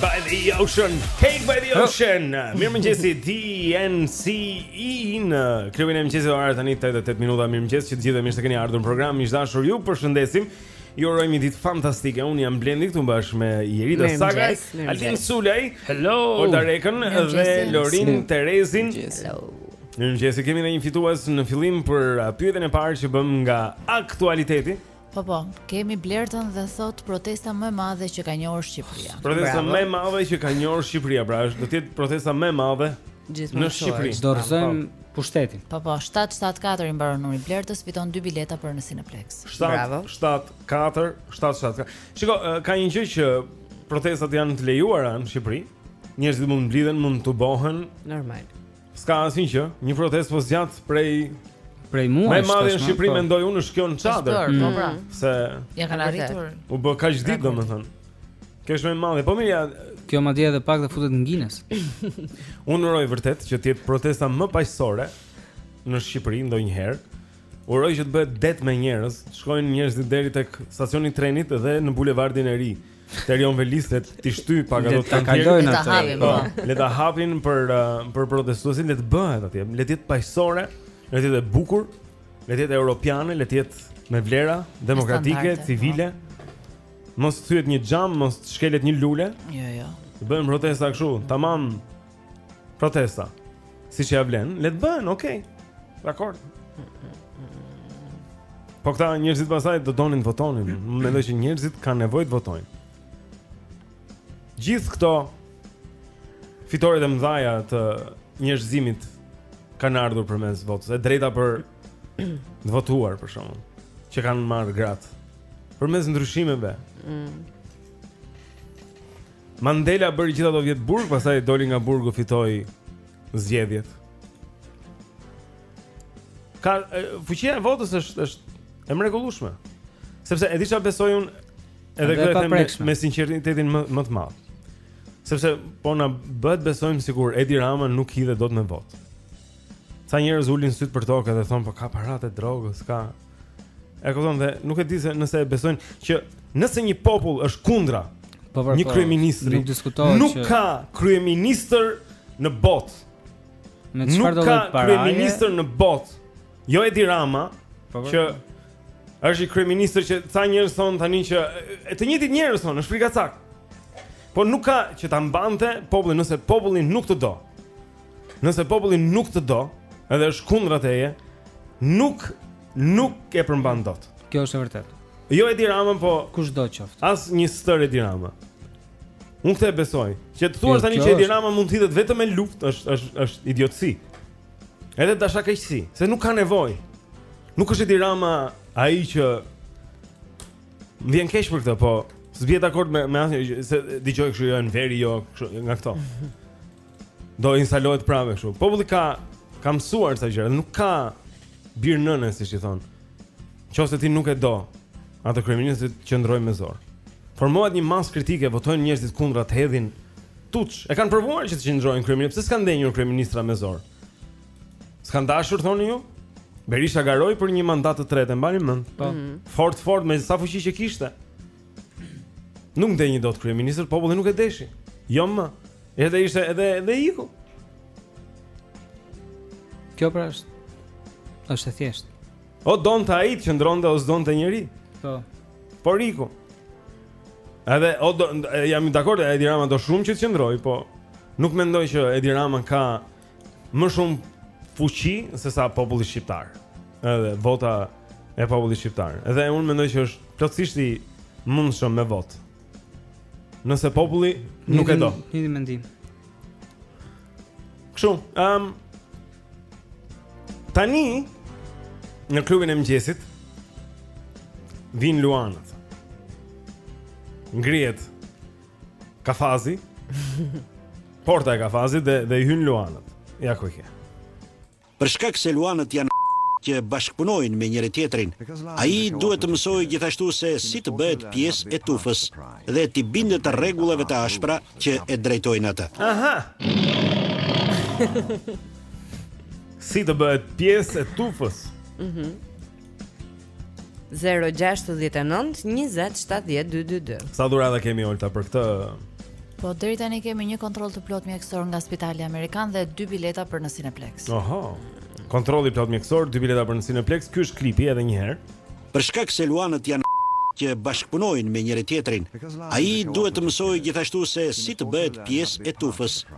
By the ocean, cake by the ocean. Mirëmëngjesi DNCE në Klubin e mëngjesit ora tani 8 e 8 minuta. Mirëmëngjes të gjithë dhe mirë se keni ardhur në program. Miq të dashur ju përshëndesim. Ju urojmë një ditë fantastike. Unë jam Blendi këtu bashkë me Jerida Sakaj, Altin Sulaj, Hello, Orda Rekën dhe Lorin Terezin. Hello. Mirëmëngjesi, kemi dhe një fitues në fillim për uh, pyetjen e parë që bëmë nga aktualiteti. Po po, kemi Blertën dhe thotë protesta më e madhe që ka njohur Shqipëria. Protesta më e madhe që ka njohur Shqipëria, pra është do të jetë protesta më e madhe Gjithmonë në Shqipëri. Do rrëzojmë pushtetin. Po po, 774 i mbaron numri Blertës, fiton dy bileta për në Cineplex. 774 774. Shiko, uh, ka një gjë që protestat janë të lejuara në Shqipëri. Njerëzit mund të mblidhen, mund të tubohen, normal. S'ka asnjë gjë, një protestë që po zgjat prej prej muajsh. Më e madhja në Shqipëri po. mendoj unë është kjo në çadër. Po mm. pra. Se ia kanë arritur. U bë kaq ditë domethënë. Kjo është më e madhe. Po mirë, kjo madje edhe pak të futet në Guinness. Unë uroj vërtet që të jetë protesta më paqësore në Shqipëri ndonjëherë. Uroj që të bëhet det me njerëz, të shkojnë njerëzit deri tek stacioni i trenit dhe në bulevardin e ri. Te Erion Velia se t'i shtyjë pak ato të kalojnë atë. Po, le ta hapin për uh, për protestuesit, le të bëhet atje. Le të jetë paqësore, le të jetë e bukur, le të jetë europiane, le të jetë me vlera demokratike, po. civile. Mos të thyhet një xham, mos të shkelet një lule. Jo, jo. Bëhen protesta kështu, tamam. Protesta. Siç ia vlen, le të bëhen, okay. Dakord. Po këta njerëzit pastaj do donin të votonin. Unë mendoj që njerëzit kanë nevojë të votojnë. Gjithë këto fitoret e mëdha të njerëzimit kanë ardhur përmes votës. E drejta për të votuar për shembull që kanë marrë gratë përmes ndryshimeve. Mm. Mandela bëri gjithë ato vjet burg, pastaj doli nga burgu fitoi zgjedhjet. Ka fuqia e votës është është e mrekullueshme. Sepse e di çfarë besoj unë edhe këtë e them me, me sinqeritetin më më të madh. Sepse po na bëhet të besojmë sikur Edi Rama nuk hidhet dot me votë. Ca njerëz ulin syt për tokë dhe thon po ka paratë e drogës, ka. E kupton dhe nuk e di se nëse e besojnë që nëse një popull është kundra po, po, një po, kryeministri, nuk, nuk që... ka kryeministër në botë. Me çfarëdo paraje? Nuk ka kryeministër në botë. Jo Edi Rama, po, që është një kryeministër që ca njerëz thon tani që e të njëjtit njerëz thon, është frikacak. Po nuk ka që ta mbante popullin nëse populli nuk të do. Nëse populli nuk të do, edhe është kundra teje, nuk nuk e mban dot. Kjo është e vërtetë. Jo Edi Ramën, po kushdo qoftë. As një stër Edi Rama. Unë këtë e besoj. Që të thuash jo, tani që Edi Rama mund të hidhet vetëm me luftë, është është është idiotësi. Edhe dashakeqësi, se nuk ka nevojë. Nuk është Edi Rama ai që më vjen keq për këtë, po s'bie dakord me me asnjë se dëgjoj kështu jo në veri jo kështu nga këto. Do instalohet prapë kështu. Populli ka ka mësuar ca gjëra, nuk ka bir nëne siç i thon. Nëse ti nuk e do, atë kryeministrin të qëndrojë me zor. Formohet një masë kritike, votojnë njerëzit kundra të hedhin tutje. E kanë provuar që të qëndrojnë kryeministri, pse s'kan ndenjur kryeministra me zor? S'kan dashur thoni ju? Berisha garoi për një mandat të tretë, mbani mend. Po. Mm -hmm. Fort fort me sa fuqi që kishte. Nuk ndenji dot kryeministër, populli nuk e deshi. Jo më. Edhe ishte edhe edhe iku. Kjo pra është është e thjeshtë. Jo donte ai të qëndronte ose donte njeri. Po. Por iku. Edhe o do, jam dakord, Edi Rama do shumë që të qëndrojë, po nuk mendoj që Edi Rama ka më shumë fuqi se sa populli shqiptar. Edhe vota e popullit shqiptar. Edhe unë mendoj që është plotësisht i mundshëm me votë. Nëse populli nuk e do. Një ditë mendim. Kështu, ehm um, Tani në klubin e mëngjesit vijnë luanët. Ngrihet kafazi. Porta e kafazit dhe dhe hyjnë luanët. Ja ku ke. Për shkak se luanët janë që bashkëpunojnë me njëri tjetrin. Ai duhet të mësojë gjithashtu se si të bëhet pjesë e tufës dhe t'i bindet rregullave të ashpra që e drejtojnë atë. Aha. si të bëhet pjesë e tufës? Mhm. Mm 069 20 70 222. Sa dhurata kemi Olta për këtë Po, deri tani kemi një kontroll të plotë mjekësor nga Spitali Amerikan dhe dy bileta për në Cineplex. Oho. Kontroll i plotë mjekësor, dy bileta për në Cineplex. Ky është klipi edhe një herë. Për shkak se luanët janë që bashkëpunojnë me njëri-tjetrin, ai duhet të mësojë gjithashtu se si të bëhet pjesë e tufës.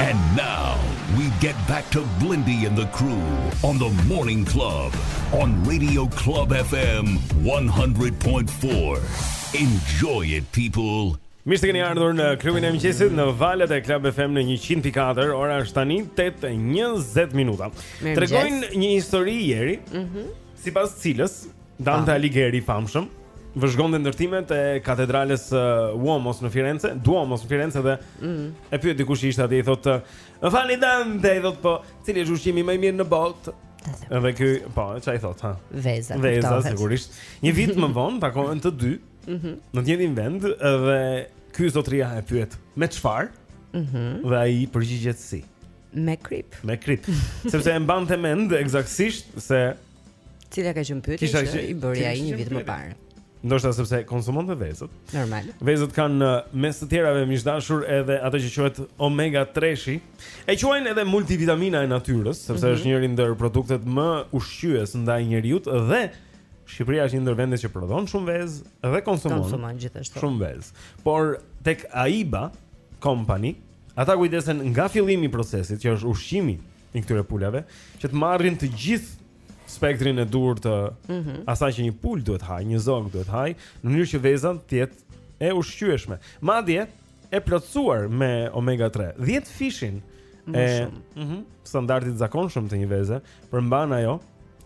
And now we get back to Blindy and the crew on the morning club on Radio Club FM 100.4. Enjoy it people. Mirë se keni ardhur në klubin e mëngjesit në valët e Club FM në 100.4. Ora është tani 8:20 minuta. Tregojnë një histori Jeri, mm -hmm. sipas cilës Dante Alighieri i famshëm vëzhgonte ndërtimet e katedrales së uh, Uomos në Firenze, Duomos në Firenze dhe mm. e pyet dikush kush ishte atje i thotë, "Më falni Dante", i thotë po, "Cili është ushqimi më i mirë në botë?" Edhe ky, po, ça i thotë, ha. Veza. Veza sigurisht. Një vit më vonë takohen të dy. Mhm. Mm në të njëjtin vend dhe ky zotria e pyet, "Me çfarë?" Mhm. Mm dhe ai përgjigjet si? Me kripë. Me kripë. Sepse e mbante mend ekzaktësisht se Cila ka qenë pyetja që ishte, i bëri ai një vit më parë. Ndoshta sepse konsumonte vezët. Normal. Vezët kanë uh, mes të tjerave miq të dashur edhe atë që quhet omega 3-shi. E quajnë edhe multivitamina e natyrës, sepse mm -hmm. është njëri ndër produktet më ushqyes ndaj njeriut dhe Shqipëria është një ndër vendet që prodhon shumë vezë dhe konsumon. Konsumon gjithashtu. Shumë vezë. Por tek Aiba Company, ata kujdesen nga fillimi i procesit, që është ushqimi i këtyre pulave që të marrin të gjithë spektrin e duhur të mm -hmm. asaj që një pulë duhet të hajë, një zog duhet të hajë, në mënyrë që veza të jetë e ushqyeshme. Madje e plotësuar me omega 3. 10 fishin e mhm. standardit të zakonshëm të një veze, përmban ajo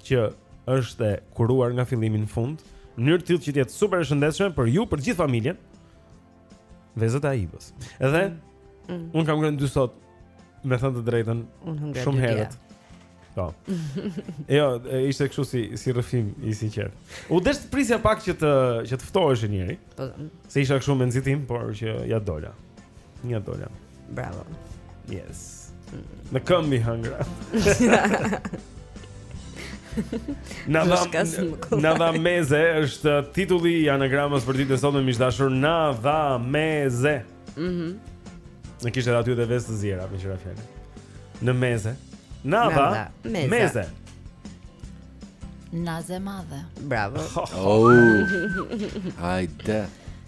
që është e kuruar nga fillimi në fund, në mënyrë të tillë që të jetë super e shëndetshme për ju, për gjithë familjen. Vezët e Aibës. Edhe mm. mm. unë kam ngrënë dy sot, me thënë të drejtën, shumë herët. Po. jo, ishte kështu si si rrëfim i sinqertë. U desh të prisja pak që të që të ftohej njëri. Po. Se isha kështu me nxitim, por që ia dola. Ia dola. Bravo. Yes. Në këmbë i hëngra. Na dha Na dha meze është titulli i anagramës për ditën e sotme miq të dashur Na dha meze. Mhm. Mm Në kishte aty edhe vezë të ziera meqë ra fjala. Në meze. Na dha meze. meze. Naze madhe. Bravo. Oh. Hajde.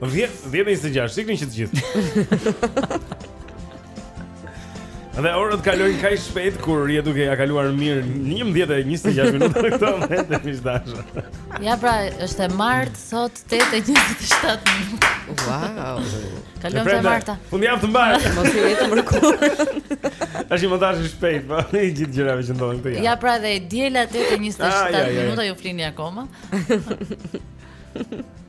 10 10:26, si keni që të gjithë. Dhe orët kalojnë kaq shpejt kur je duke ia kaluar mirë 11:26 minuta në këtë momente miq të dashur. Ja pra, është e martë sot 8:27 minuta. Wow. Kalon dhe e marta. Fundjavë të mbarë. Mos jetë e mërkurë. Është montazh shpejt, po i gjithë gjërave që ndodhin këtu. Ja pra dhe e diela 8:27 minuta ju flini akoma.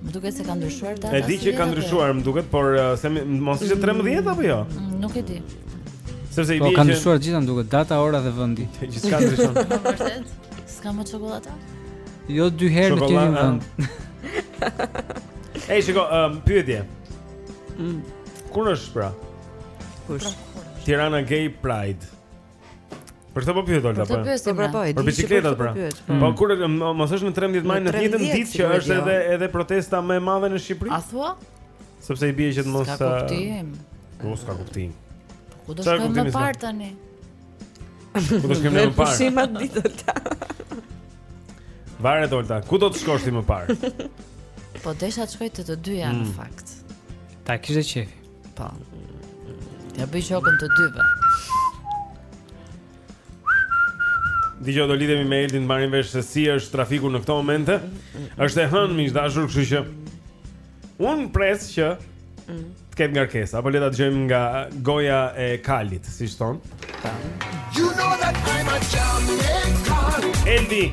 Më duket se ka ndryshuar data. E di që ka jo? ndryshuar, më duket, por uh, se mos ishte 13 mm, apo jo? Mm, nuk e di. Sepse i po, bie. Po ka ndryshuar gjitha, më duket, data, ora dhe vendi. Gjithçka ndryshon. Po vërtet? S'ka më çokoladë? Jo dy herë në një vend. Ej, shiko, um, pyetje. Mm. Kur është pra? Kush? Pra, Tirana Gay Pride. Për këtë po pyet Olga. Po pyet pra po. Për biçikletat pra. Po, po kur mos është në 13 maj në të njëjtën ditë që është edhe edhe protesta më e madhe në Shqipëri? A thua? Sepse i bie që të mos ka kuptim. Po s'ka kuptim. Ku do të shkojmë më parë tani? Ku do të shkojmë më parë? Pushim atë ditë ta. Varet Olta, ku do të shkosh ti më parë? Po desha të shkoj te të dyja në mm. fakt. Ta kishte qefi. Po. Ja bëj shokën të dyve. Dëgjo do lidhemi me Eldin të marrim vesh se si është trafiku në këto momente. Është e hënë miq të dashur, kështu që unë pres që mm. të ketë ngarkesë. Apo le ta dëgjojmë nga goja e kalit, siç thonë. You know that I'm a champion. Eldi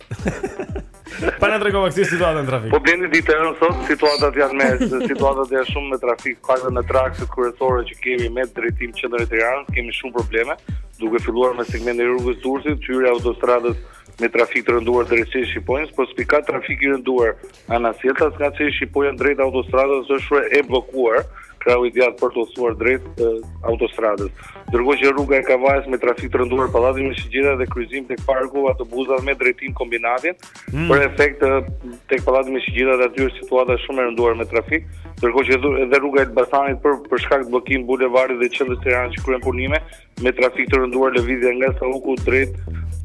Pa na trego pak si situata në trafik Po Blendi ditë e hënë sot, situatat janë me Situatat janë shumë me trafik Paktën me akset kryesore që kemi me drejtim qendrën e Tiranës Kemi shumë probleme Duke filluar me segmentin e rrugës Durrësit hyrja e autostradës me trafik të rënduar drejt sheshit Shqiponjës Po spikat trafik i rënduar Anasjelltas nga sheshi Shqiponja drejt autostradës është është e bllokuar, krahu i djathtë për të vazhduar drejt e, autostradës. Ndërkohë që rruga e Kavajës me trafik të rënduar pallatin me shigjeta dhe kryqëzim te parku autobusave me drejtim Kombinatin, mm. për efekt te pallati me shigjeta dhe aty është situata shumë e rënduar me trafik, ndërkohë që edhe rruga e Elbasanit për, për shkak të bllokimit bulevardit dhe qendrës Tiranës që kryhen punime, Me trafik të rënduar lëvizja nga Sauku drejt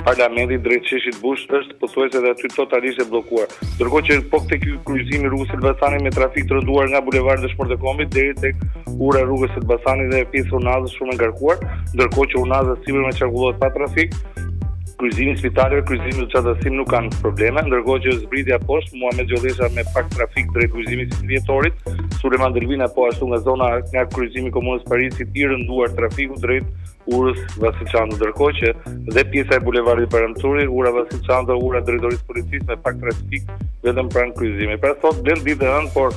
Parlamentit drejt sheshit Bush është pothuajse edhe aty totalisht e bllokuar. Ndërkohë që po tek kryqëzimi i rrugës Elbasani me trafik të rënduar nga bulevardi Dëshmorët e Kombit deri tek ura e rrugës Elbasani dhe pjesa e unazës shumë e ngarkuar, ndërkohë që unaza e sipërme qarkullohet pa trafik, kryqëzimi i spitaleve, kryqëzimi i Chateau Linza nuk kanë probleme, ndërkohë që zbritja poshtë Muhamet Gjollesha me pak trafik drejt kryqëzimit 21 Dhjetorit, Sulejman Delvina po ashtu nga zona nga kryqëzimi i Komunës Parisit i rënduar trafiku drejt urës Vasil Shanto, ndërkohë që dhe pjesa e bulevardit Bajram Curri, ura Vasil Shanto, ura e drejtorisë policisë me pak trafik vetëm pranë kryqëzimit. Pra sot Blend ditë e hënë, por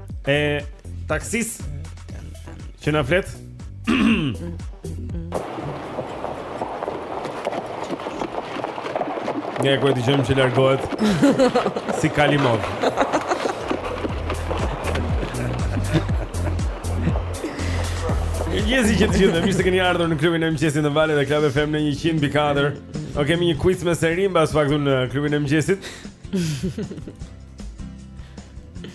e taksis që na flet. Ne ku e dëgjojmë që largohet si Kalimero. Jezi që të gjithë, mirë se keni ardhur në klubin e mëngjesit në valët e Club FM në 104. Ok, kemi një quiz me seri mbas pak këtu në klubin e mëngjesit.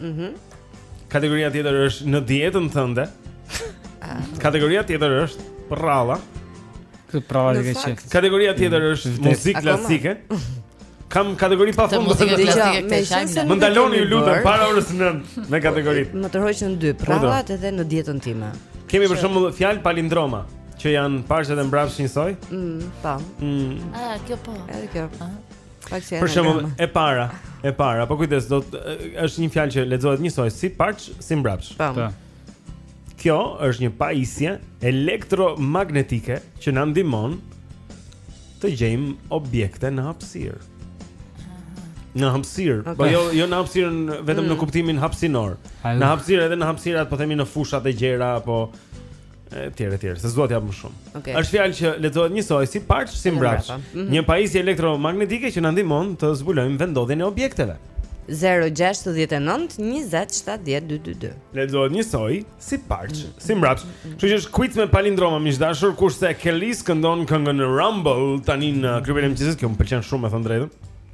Mhm. Mm Kategoria tjetër është në dietën tënde. Ah. Kategoria tjetër është prralla. Kë prralla që ke. Kategoria tjetër është mm. muzikë klasike. Kam kategori pa fund. Më ndaloni ju lutem para orës 9 me kategori. Më tërhoqën dy prrallat edhe në dietën time. Kemi për shembull fjalë palindroma që janë mbarë dhe mbrapsht njësoj? Mm, po. Mm. Ah, kjo po. Edhe kjo. Ah. Pak që Për shembull, e para, e para, po kujdes, se është një fjalë që lexohet njësoj si mbarë, si mbrapsht. Po. po. Kjo është një pajisje elektromagnetike që na ndihmon të gjejmë objekte në hapësirë. Në hapësirë, okay. po jo jo në hapësirën vetëm mm. në kuptimin hapësinor. Në hapësirë edhe në hapësirat, po themi në fushat e gjera apo etj etj se s'dua të jap më shumë. Okay. Është fjalë që lexohet njësoj si mbarë si mbrapsht. Mm -hmm. Një pajisje elektromagnetike që na ndihmon të zbulojmë vendodhjen e objekteve. 0-6-19-27-12-2 Lexohet njësoj, si mbarë, mm. si mbrapsht Ky që është quiz me palindroma, miq të dashur Kurse Kelis këndon këngën Rumble Tani në klubin e mëngjesit, kjo më pëlqen shumë me thënë të drejtën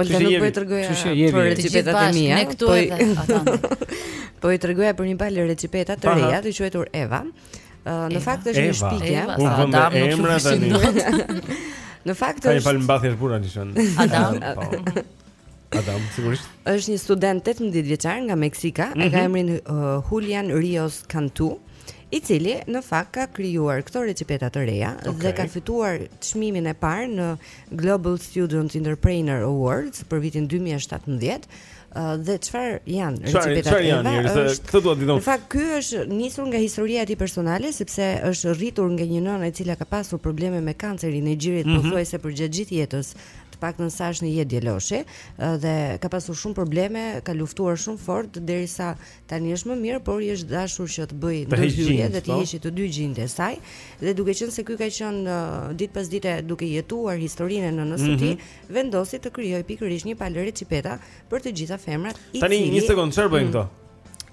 Olga nuk po i tregoja për reçipetat e mia. Ne këtu po edhe ata. Po i tregoja për një palë reçipeta të reja të quajtur Eva. Në fakt është një shpikje. Unë vëmë po me emra tani. Në fakt është... Ka një palë mbathjesh burrash një Adam. Po. Adam, sigurisht. është një student 18 vjeçar nga Meksika. Mm -hmm. E ka mhm. emrin uh, Julian Rios Cantu i cili në fakt ka krijuar këto reçipeta të reja okay. dhe ka fituar çmimin e parë në Global Student Entrepreneur Awards për vitin 2017 dhe çfarë janë reçipetat Eva çfarë janë njerëz se këtë dua të di në fakt ky është nisur nga historia e tij personale sepse është rritur nga një nënë e cila ka pasur probleme me kancerin e gjirit mm -hmm. pothuajse përgjatë gjithë jetës të paktën sa është në jetë djaloshi dhe ka pasur shumë probleme ka luftuar shumë fort derisa Tani është më mirë, por i është dashur që të bëjë ndërhyrje dhe të po. heqë të dy gjinjtë e saj, dhe duke qenë se ky ka qenë uh, ditë pas dite duke jetuar historinë e nënës së tij, mhm. vendosi të krijojë pikërisht një palë reçipeta për të gjitha femrat. Tani një sekond, çfarë bëjnë mm. këto?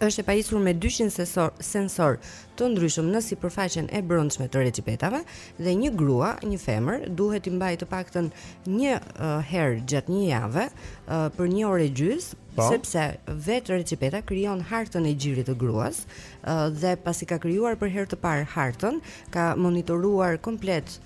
është e pajisur me 200 sensor, sensor të ndryshëm në sipërfaqen e brendshme të reçipetave dhe një grua, një femër duhet t'i mbajë të paktën një uh, herë gjatë një jave uh, për një orë gjys Pa? Po. Sepse vetë reçipeta krijon hartën e gjirit të gruas dhe pasi ka krijuar për herë të parë hartën, ka monitoruar komplet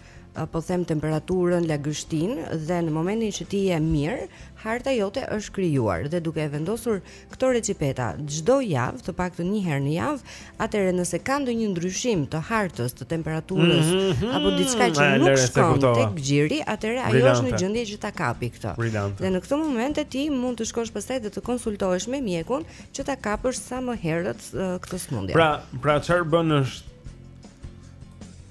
po them temperaturën, lagështinë dhe në momentin që ti je mirë, harta jote është krijuar dhe duke e vendosur këto reçipeta çdo javë, të paktën një herë në javë, Atëherë nëse ka ndonjë ndryshim të hartës, të temperaturës mm -hmm. apo diçka që A, nuk shkon tek gjiri, atëherë ajo është në gjendje që ta kapi këtë. Brilante. Dhe në këtë moment ti mund të shkosh pastaj dhe të konsultohesh me mjekun që ta kapësh sa më herët këtë sëmundje. Pra, pra çfarë bën është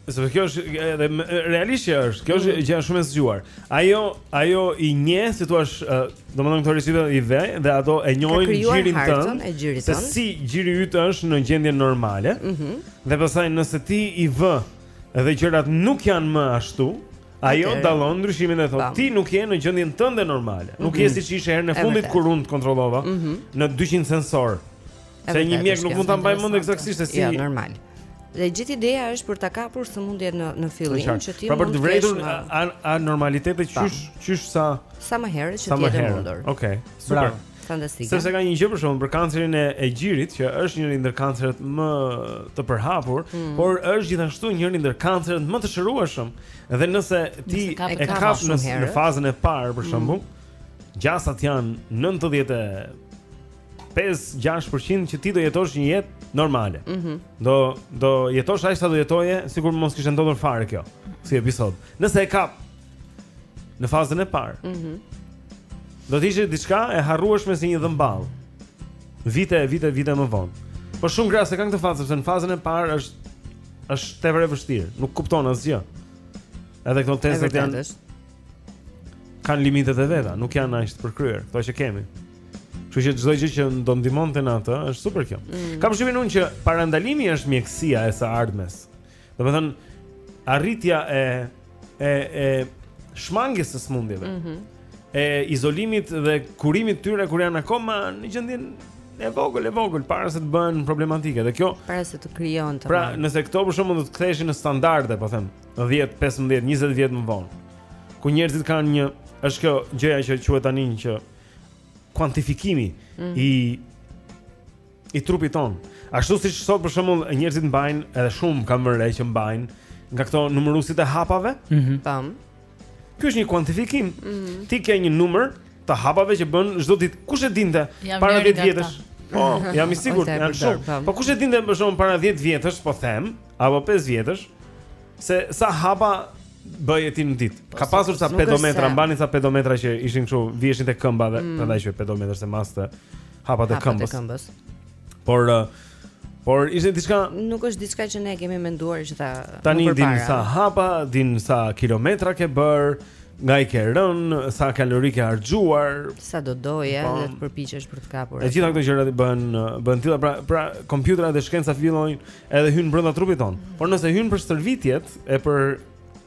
Sepse kjo është edhe realisht që është, kjo është mm. gjë shumë e zgjuar. Ajo ajo i njeh, si thua, uh, domethënë këto reçipetat i vë dhe ato e njohin gjirin tënd. Se si gjiri yt është në gjendje normale. Mm -hmm. Dhe pastaj nëse ti i vë dhe gjërat nuk janë më ashtu, ajo okay. dallon ndryshimin dhe thotë, ti nuk je në gjendjen tënde normale. Mm -hmm. Nuk je mhm. siç ishe herën e fundit kur unë të kontrollova mm -hmm. në 200 sensorë. Se një mjek nuk mund ta mbajë mend eksaktësisht se si. Jo, normal. Dhe gjithë ideja është për ta kapur sëmundjen në në fillim që ti pra, mund të kesh. Pra për të parë anormalitetet qysh qysh sa sa më herët që të jetë e mundur. Okej. Super. Fantastike. Sepse ka një gjë për shembull për kancerin e e gjirit që është njëri ndër kanceret më të përhapur, mm. por është gjithashtu njëri ndër kanceret më të shërueshëm. Dhe nëse ti e kap në, në fazën e parë për mm. shembull, mm. gjasat janë 90 5-6% që ti do jetosh një jetë normale. Mm -hmm. Do do jetosh aq sa do jetoje sikur mos kishte ndodhur fare kjo. Si episod. Nëse e kap në fazën e parë. Mhm. Mm do të ishte diçka e harrueshme si një dhëmballë. Vite e vite vite më vonë. Po shumë gra s'e kanë këtë fat sepse në fazën e parë është është tepër e vështirë, nuk kupton asgjë. Edhe këto testet janë kanë limitet e veta, nuk janë aq të përkryer, këto që kemi. Kështu që çdo gjë që do ndihmonte në atë është super kjo. Mm. Kam përshtypjen unë që parandalimi është mjekësia e së ardhmes. Domethënë arritja e e e shmangies së sëmundjeve. Mm -hmm. E izolimit dhe kurimit të tyre kur janë akoma në gjendjen e vogël, e vogël para se të bëhen problematike. Dhe kjo para se të krijohen. Pra, nëse këto për shembull do të ktheheshin në standarde, po them, 10, 15, 20 vjet më vonë. Kur njerëzit kanë një është kjo gjëja që quhet tani që kuantifikimi mm. i i trupit tonë. Ashtu siç sot për shembull njerëzit mbajnë edhe shumë kam vënë re që mbajnë nga këto numëruesit e hapave. Mm -hmm. Tamam. Ky është një kuantifikim. Mm -hmm. Ti ke një numër të hapave që bën çdo ditë. Kush e dinte para 10 vjetësh? Po, jam i sigurt, janë shumë. Po kush e dinte për shembull para 10 vjetësh, po them, apo 5 vjetësh se sa hapa bëje ti në ditë. Po, ka pasur ca pedometra, mbanin ca pedometra që ishin kështu, viheshin te këmba dhe mm. prandaj qe pedometër se maste hapat e këmbës. këmbës. Por uh, por ishte diçka Nuk është diçka që ne kemi menduar që ta Tani din sa hapa, din sa kilometra ke bërë, nga i ke rënë, sa kalori ke harxhuar, sa do doje po. dhe të përpiqesh për të kapur. Të gjitha këto gjëra i bën bën tilla pra pra kompjuterat dhe shkenca fillojnë Edhe hyn brenda trupit tonë. Mm. Por nëse hyn për stërvitjet e për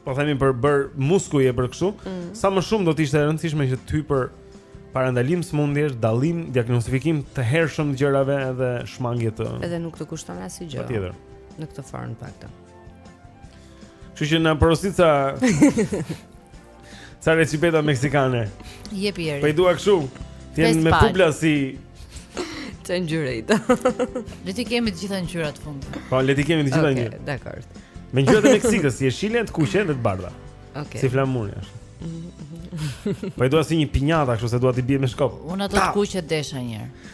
po themi për të bërë muskuj e për kështu, mm. sa më shumë do të ishte e rëndësishme që të hyjë për parandalim sëmundjesh, dallim, diagnostikim të hershëm të gjërave edhe shmangje të. Edhe nuk të kushton asgjë. gjë. Patjetër. Në këtë formë të paktën. Kështu që na porosit ca Ca reçipeta meksikane. Jepi Eri. Po i dua kështu. Të jenë me pupla si të ngjyrëta. Le t'i kemi të gjitha ngjyrat fund. Po le t'i kemi të gjitha ngjyrat. Okej, dakor. Me ngjyrat e Meksikës, jeshile, të kuqe dhe të bardha. Okej. Si flamuri është. Po i dua si një pinjata, kështu se dua t'i bie me shkop. Unë ato të kuqe desha një herë.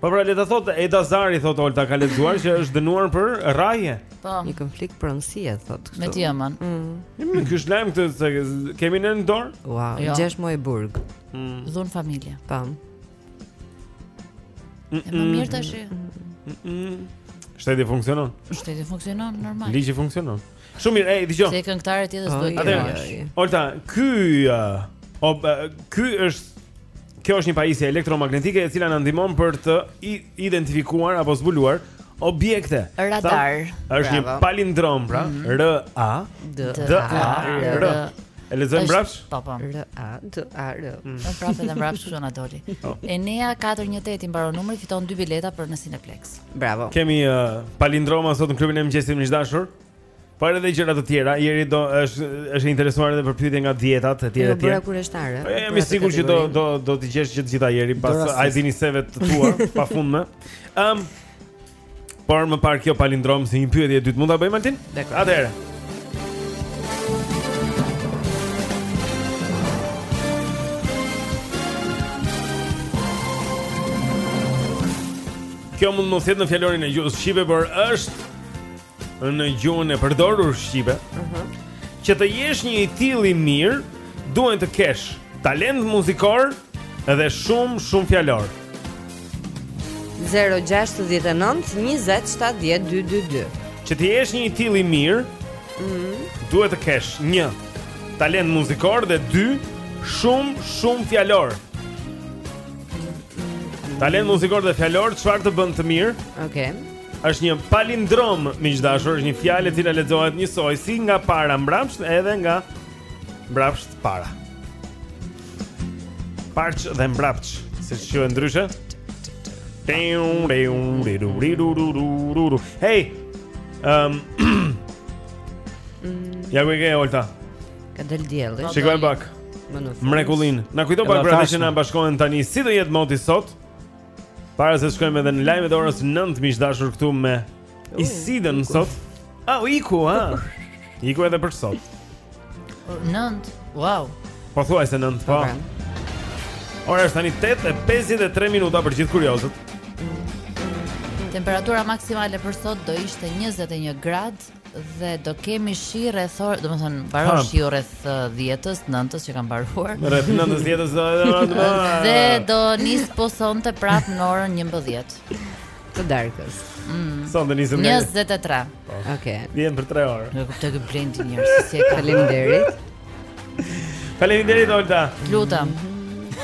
Po pra le ta thotë Eda Zari thotë Olta ka lexuar që është dënuar për rrahje. Po. Një konflikt pronësie thotë këtu. Me të jëmën. Mm. Më ky është lajm këtë s'e kemi në dorë. Wow, jo. 6 muaj burg. Mm. Dhunë në familje. Po. Mm -mm. Më mirë tash. Mm -mm. Shteti funksionon. Shteti funksionon normal. Ligji funksionon. Shumë mirë, ej, dëgjoj. Se këngëtare tjetër s'do të jesh. Olta, ky o ky është Kjo është një pajisje elektromagnetike e cila na ndihmon për të identifikuar apo zbuluar objekte. Radar. Është një palindrom pra, mhm. R A D A R. E lexojmë mbrapsht? Po, po. R A D A R. Mm. Po prapë edhe mbrapsht kështu na doli. Po. Enea 418 i mbaron numri, fiton dy bileta për në Cineplex. Bravo. Kemi uh, palindroma sot në klubin e mëngjesit miq të dashur. Po edhe gjëra të tjera, Eri do është është interesuar edhe për pyetje nga dietat etj etj. Po kureshtare. Po jam i sigurt që do do do të gjesh që të gjitha Eri pas ai dënesave të tua pafundme. Ëm um, Por më parë kjo palindrom si një pyetje e dytë mund ta bëjmë Altin? Dakord. Atëherë. Kjo mund të mos jetë në fjalorin e gjuhës shqipe, por është në gjuhën e përdorur shqipe. Ëh. Uh -huh. Që të jesh një i tillë i mirë, duhet të kesh talent muzikor dhe shumë shumë fjalor. 069 20 70 222. Që të jesh një i tillë i mirë, ëh, mm -hmm. duhet të kesh një talent muzikor dhe dy shumë shumë fjalor. Talent muzikor dhe fjalor, çfarë të bën të mirë? Okej. Okay. Është një palindrom, miq të dashur, është një fjalë e cila lexohet njësoj si nga para mbrapsht edhe nga mbrapsht para. Parç dhe mbrapsht, siç quhen ndryshe. Teum, teum, riru, riru, riru, riru. Hey. Ehm. Um, ja ku e ke Olta? Ka del dielli. Po, Shikojmë pak. Mrekullin. Na kujto pak pra që na bashkohen tani si do jetë moti sot. Para se të shkojmë edhe në lajmet e orës 9 miq të dashur këtu me oh, Isidën sot. Ah, u iku, ha. Iku edhe për sot. 9. Wow. Pothuajse 9, po. Ora është tani 8:53 minuta për gjithë kuriozët. Temperatura maksimale për sot do ishte 21 gradë. Dhe do kemi shi rreth orë, do më thënë, mbaron shiu rreth dhjetës, nëntës që ka mbaruar. Rreth nëntës dhjetës do edhe rrët më. Dhe do nisë po sonte prapë në orën njëmbëdhjetë. Të darkës. Mm. Sonte nis njëmbëdhjetë. Njëzet e tre. Oke. Vjen për tre orë. Në këpë të këpë blendin njërë, si si e ka. Faleminderit. Faleminderit Olta. Lutem.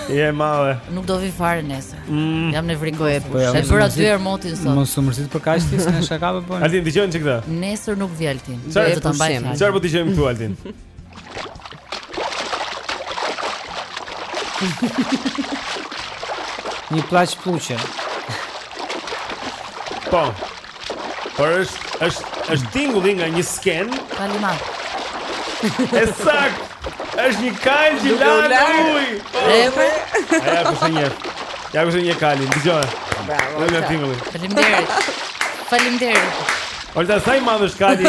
Je madhe. Nuk do vi fare nesër. Mm. Jam në frikë e pushë. Po e bëra dy herë motin sot. Mos u mërzit për kaq ti, shaka po bëj. Altin dëgjojmë çik këtë. Nesër nuk vi Altin. Ne do ta mbajmë. Çfarë po dëgjojmë këtu Altin? Një plaç pluçe. Po. Por është është është tingulli nga një skenë. Kali, ma. E saktë. Është një kalë që lan ujë. Efe. Ja ku është një. Ja ku është një kalë. Dëgjoj. Bravo. Është tingulli. Faleminderit. Faleminderit. Olta sa i madh është kali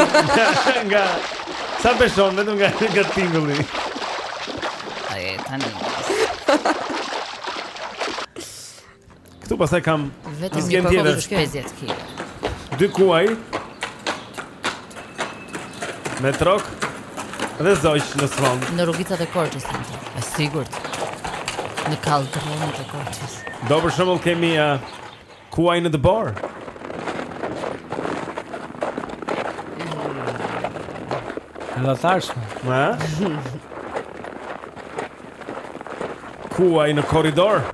nga sa peshon vetëm nga nga tingulli. Ai tani. Këtu pastaj kam Vetëm një kërkovi të shpezje të kje Dy kuaj Me trok Dhe zogj në sfond Në rrugicat e Korçës të të E sigurt Në kalldrëmet e Korçës Do për shembull kemi uh, Kuaj në hambar Në dhe tharshme Në Kuaj në korridor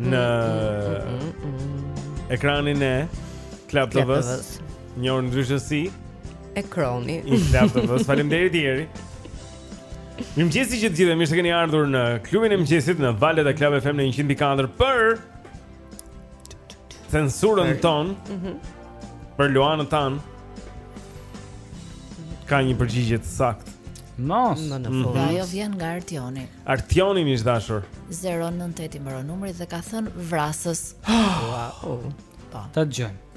në ekranin e Klub TV. Një orë ndryshe si ekrani. I Klub TV. Faleminderit Eri. Mirëmëngjesi të gjithë, mirë se keni ardhur në klubin e mëngjesit në valët e Club FM në 104 për censurën tonë mhm. për luanët tanë ka një përgjigje të saktë. Mos. Më në fund. Ajo vjen nga Artioni. Artioni miq të dashur. 098 i mbaron numri dhe ka thën vrasës. Wow. Po. Ta dëgjojmë.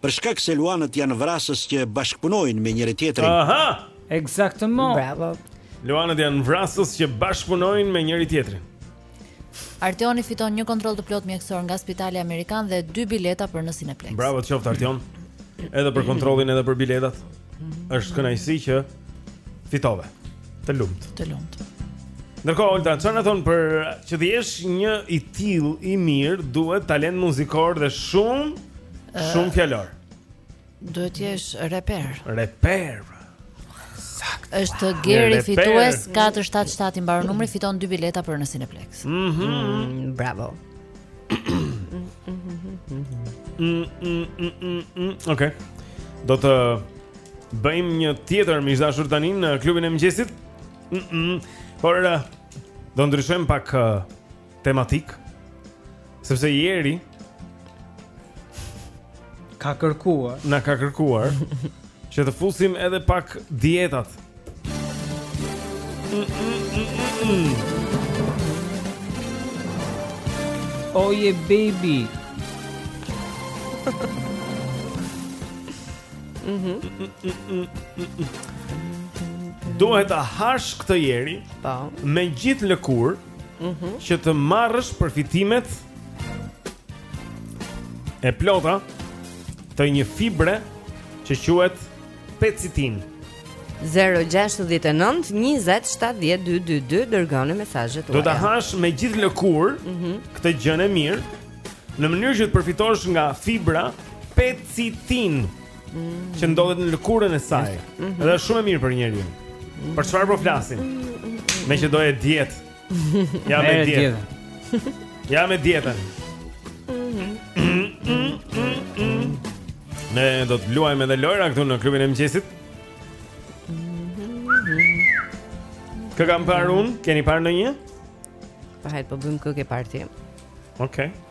Për shkak se luanët janë vrasës që bashkëpunojnë me njëri tjetrin. Aha. Ekzakt. Bravo. Luanët janë vrasës që bashkëpunojnë me njëri tjetrin. Artioni fiton një kontroll të plotë mjekësor nga Spitali Amerikan dhe dy bileta për në Cineplex. Bravo të qoftë Artion. Edhe për kontrollin edhe për biletat. Është kënaqësi që fitove. Të lumtë. Të lumtë. Ndërkohë Olta ça na thonë për që të jesh një i till i mirë duhet talent muzikor dhe shumë shumë fjalor. Duhet të jesh reper. Reper. Pra. Sakt. Është Geri fitues 477 i mbaron numri fiton dy bileta për në Cineplex. Mhm. Mm -hmm. Bravo. Mm, mm, mm, mm, Okej. Do të bëjmë një tjetër miq të dashur tani në klubin e mëngjesit. Mm, mm, por eh, do ndryshojmë pak eh, tematik sepse Jeri ka kërkuar, na ka kërkuar që të fusim edhe pak dietat. Mm, mm, mm, oh yeah baby. Mhm. Duhet ta hash këtë Jeri, po, me gjithë lëkurë. mm -hmm. që të marrësh përfitimet e plota të një fibre që quhet pecitin. 0-6-9-20-7-12-22 Dërgoni mesazhet Do ta hash me gjithë lëkur mm -hmm. Këtë gjënë e mirë Në mënyrë që të përfitosh nga fibra Pecitin që mm. ndodhet në lëkurën e saj. Mm -hmm. Dhe është shumë e mirë për njeriun. Mm -hmm. Për çfarë po flasim? Meqë doje dietë. Ja me diet. Ja me dietën. Ne do të luajmë edhe lojra këtu në klubin e mëngjesit. Kë kam parë unë? Keni parë ndonjë? Pa hajt, po bëjmë kë ke parë ti. Okej. Okay.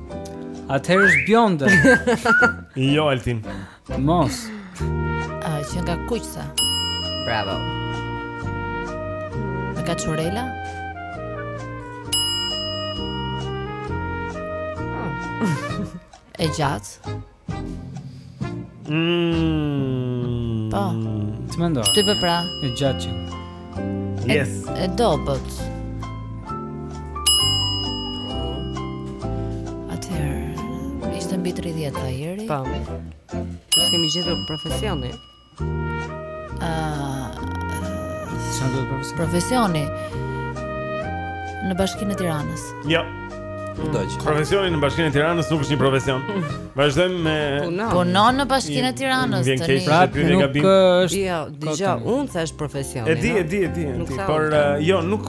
Atëherë është bjonde. jo Altin. Mos. Ah, që nga kuqsa. Bravo. Me kaçurrela? e gjatë. Mm. Po. Ti mendon? Ti po pra. E gjatë që. Yes. E, e dobët. Atëherë, ishte mbi 30 a Jeri. Po. Ne kemi gjetur profesionin. Ça do të profesion? Profesioni në Bashkinë e Tiranës. Jo. Ja. Profesioni në Bashkinë e Tiranës nuk është një profesion. Vazhdojmë me punon. Punon në Bashkinë e Tiranës tani. Vjen pra, nuk është. Jo, dëgjo, unë thash profesion. E di, e di, e di. Por eh, jo, nuk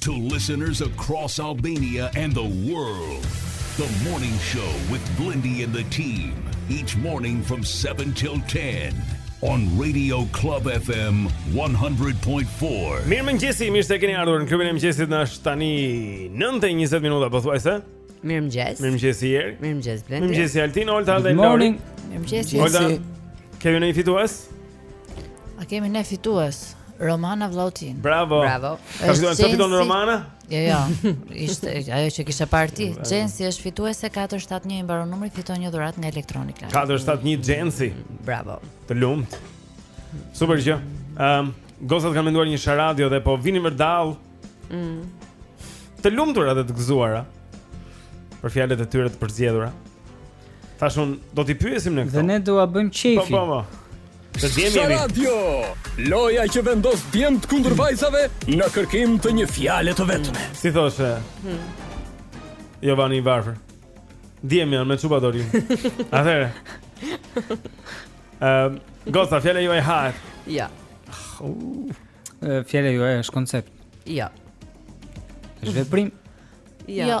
To listeners across Albania and the world, the morning show with Blendi and the team, each morning from 7 till 10 on Radio Club FM 100.4. Mirëmëngjesi, mirë se keni ardhur në klubin e mëngjesit, ora është tani 9.20 minuta, pothuajse. Mirëmëngjesi. Mirëmëngjesi Eri. Mirëmëngjesi, Blendi. Mirëmëngjesi, Altin, Olta dhe Lori. Mirëmëngjesi. Olta, kemi ndonjë fitues? A kemi ndonjë fitues? Romana Vllahutin. Bravo. Bravo. Ka fituar sa fiton Romana? Jo, jo. Ishte ajo që kishe parë ti. Xhensi është fituese 471 i mbaron numri, fiton një dhuratë nga Electronic Line. 471 Xhensi. Bravo. Të lumtë. Super gjë. Ehm, um, gocat kanë menduar një sharadio dhe po vijnë vërdallë. Mm. Të lumtura dhe të gëzuara për fjalët e tyre të përzgjedhura. Tash unë do t'i pyesim ne këto. Dhe ne do ta bëjmë qejfin. Po, po, po. Të djemi jemi. Sharadio, loja që vendos djemtë kundër vajzave në kërkim të një fjale të vetme. Si thoshe, hmm. Jovani i varfër. Djemtë janë me quba dorim. Atëherë. Um, goca, fjala juaj hajt. Ja. Uh. Fjala juaj është koncept. Ja. është veprim. Ja. ja.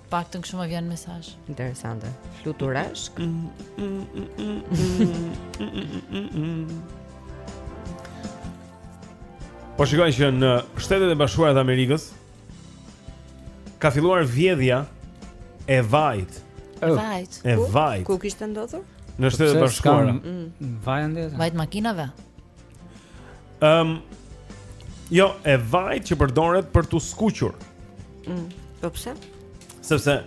Të paktën kështu më vjen mesazh. Interesante. Fluturash. Po shikoja që në shtetet e bashkuara të Amerikës Ka filluar vjedhja e vajit E vajit E vajit Ku kishte ndodhur? Në shtetet e bashkuara mm. Vajit të makinave Ëm um, Jo, e vajit që përdoret për të skuqur. Mm, po pse? Sepse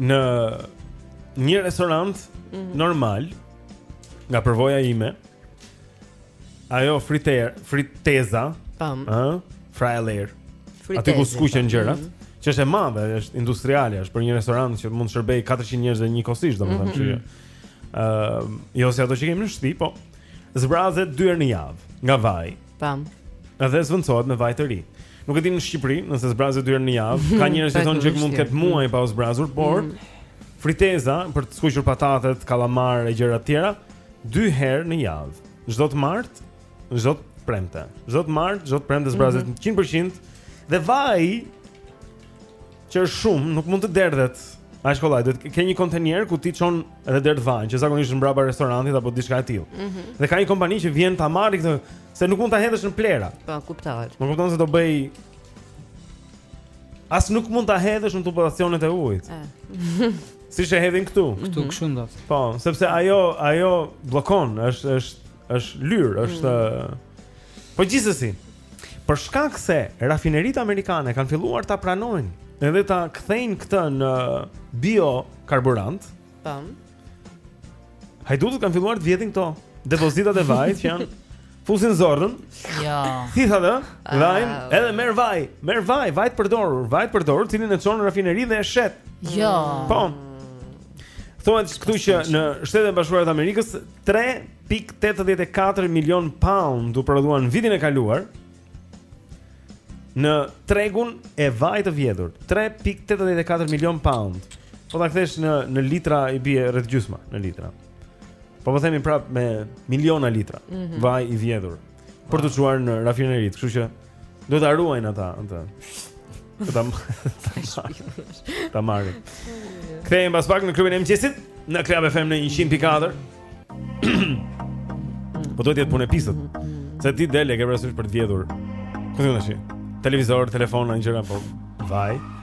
në një restorant mm. normal nga përvoja ime ajo friter, friteza, pam, ë, fryer. Aty ku skuqen po. gjërat, mm. që është e madhe, është industriale, është për një restorant që mund të shërbejë 400 njerëz njëkohësisht, domethënë mm -hmm. që ë, uh, jo si ato që kemi në shtëpi, po Zbrazet dy herë në javë nga vaji. Pam. Edhe zëvendësohet me vaj të ri. Nuk e dimë në Shqipëri, nëse zbrazet dy herë në javë, ka njerëz që thonë që mund të ketë muaj pa u zbrazur, por mm. friteza për të skuqur patatet, kalamar e gjëra të tjera, dy herë në javë. Çdo të martë, çdo të premte. Çdo të martë, çdo të premte zbrazet mm -hmm. 100% dhe vaji që është shumë, nuk mund të derdhet. A është kollaj, do të kesh një kontenier ku ti çon edhe derdh vajin, që zakonisht është mbrapa restorantit apo diçka e tillë. Mm -hmm. Dhe ka një kompani që vjen ta marrë këtë, se nuk mund ta hedhësh në plehra. Po, kuptohet. Nuk kupton se do bëjë As nuk mund ta hedhësh në tubacionet e ujit. Si e hedhin këtu? Këtu mhm. kështu ndodh. Po, sepse ajo ajo bllokon, është është është lyrë, është mm. Po gjithsesi, Për shkak se rafineritë amerikane kanë filluar ta pranojnë edhe ta kthejnë këtë në biokarburant. Tam. Hajdutët kanë filluar të vjedhin këto depozitat e vajit që janë fusin zorrën. Jo. Thith dhe vajin, ah. edhe merr vaj, merr vaj, vaj të përdorur, vaj të përdorur, cilin e çon në rafineri dhe e shet. Jo. Po. Thotë këtu që në Shtetet e Bashkuara të Amerikës 3.84 milion pound u prodhuan vitin e kaluar në tregun e vajit të vjedhur. 3.84 milion pound. Po ta kthesh në në litra i bie rreth gjysma në litra. Po po themi prap me miliona litra mm -hmm. vaj i vjedhur për t'u çuar në rafineri, kështu që Duhet ta ruajnë ata atë. Do ta ta marrin. Kthehemi pas pak në klubin e mëngjesit në Club FM në 100.4. Po duhet të jetë punë e pisët. Se ti del e ke parasysh për të vjedhur. Ku do të jesh? Televizor, telefon, ndonjë gjë po. Vaj.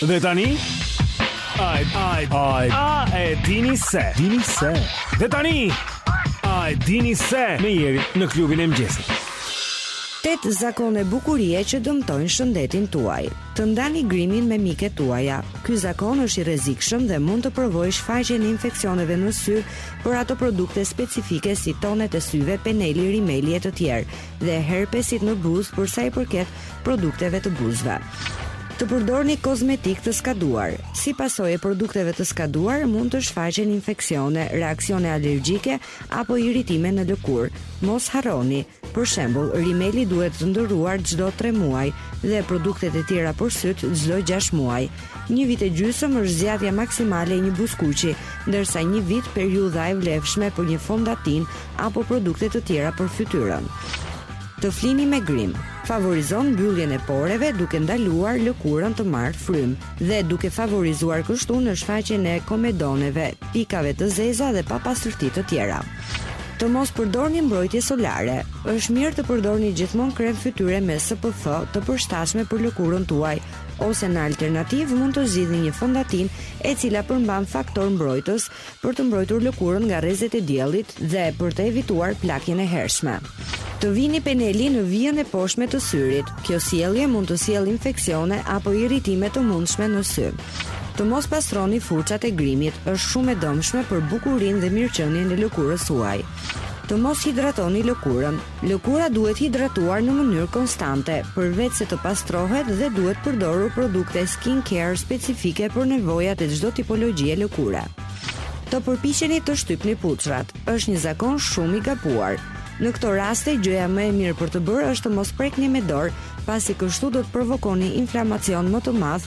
Dhe tani Ai ai ai a e dini se dini se Dhe tani Ai dini se me Jerin në klubin e mëngjesit Tetë zakone bukurie që dëmtojnë shëndetin tuaj Të ndani grimin me mikeshat tuaja. Ky zakon është i rrezikshëm dhe mund të provokojë shfaqjen e infeksioneve në sy për ato produkte specifike si tonet e syve, peneli, rimeli e të tjerë dhe herpesit në buzë për sa i përket produkteve të buzëve. Të përdorni kozmetikë të skaduar. Si pasojë e produkteve të skaduar mund të shfaqen infeksione, reaksione alergjike apo irritime në lëkurë. Mos harroni, Për shembull, rimeli duhet të ndërruar çdo tre muaj dhe produktet e tjera për sytë çdo gjashtë muaj. Një vit e gjysmë është zgjatja maksimale e një buzëkuqi, ndërsa një vit periudha e vlefshme për një fondatinë apo produkte të tjera për fytyrën. Të flini me grim. Favorizon mbylljen e poreve duke ndaluar lëkurën të marrë frymë. dhe duke favorizuar kështu në shfaqjen e komedoneve, pikave të zeza dhe papastërti të tjera. Të mos përdorni mbrojtje solare. Është mirë të përdorni gjithmonë krem fytyre me SPF të përshtatshme për lëkurën tuaj, ose në alternativë mund të zgjidhni një fondatinë e cila përmban faktor mbrojtës për të mbrojtur lëkurën nga rrezet e diellit dhe për të evituar plakjen e hershme. Të vini penelin në vijën e poshtme të syrit. Kjo sjellje mund të sjellë infeksione apo irritime të mundshme në sy. Të mos pastroni furçat e grimit është shumë e dëmshme për bukurinë dhe mirëqenien e lëkurës suaj. Të mos hidratoni lëkurën, Lëkura duhet hidratuar në mënyrë konstante, përveçse të pastrohet dhe duhet përdorur produkte skin care specifike për nevojat e çdo tipologjie lëkure. Të përpiqeni të shtypni puçrat, është një zakon shumë i gabuar. Në këto raste, gjëja më e mirë për të bërë është të mos prekni me dorë, pasi kështu do të provokoni inflamacion më të madh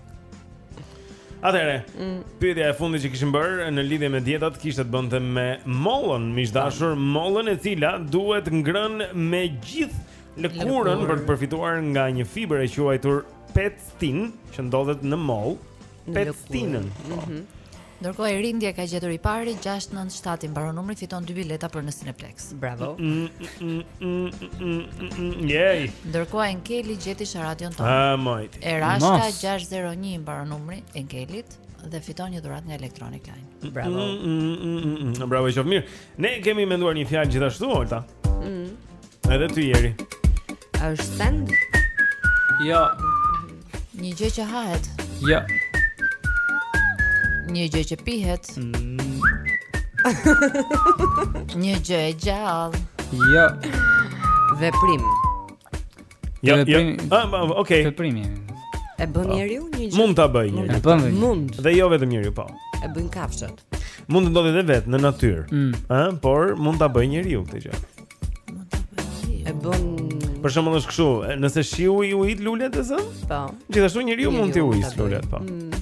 Atëre, mm. pyetja e fundit që kishim bërë në lidhje me dietat kishte të bënte me mollën, miq të dashur, mollën e cila duhet ngrënë me gjithë lëkurën për të përfituar nga një fibër e quajtur pektinë që ndodhet në mollë, pektinën. Mm -hmm. Ndërkohë Erindi e ka gjetur i pari 697 i mbaron numri fiton dy bileta për në Cineplex. Bravo. Mm, mm, mm, Jej. Ndërkohë Enkeli gjeti sharadën tonë. Ah, more. Erashka 601 i mbaron numri Enkelit dhe fiton një dhuratë nga Electronic Line. Bravo. Bravo, shumë mirë. Ne kemi menduar një fjalë gjithashtu, Olta. Mm. Edhe ty Jeri. A është send? Jo. Një gjë që hahet. Jo. Një gjë që pihet. Mm. Një gjë e gjallë. Jo. Veprim. Jo, jo. Okej. Veprimi. E bën po. njeriu një gjë. Mund ta bëjë njeriu. E bën. Mund. Dhe jo vetëm njeriu, po. E bën kafshët. Mund të ndodhi edhe vet në natyrë. Ëh, mm. por mund ta bëjë njeriu këtë gjë. Mund ta bëjë njeriu. E bën. Për shembull është kështu, nëse shiu i ujit lulet e zë? Po. Gjithashtu njeriu mund t'i ujisë lulet, po. Mm.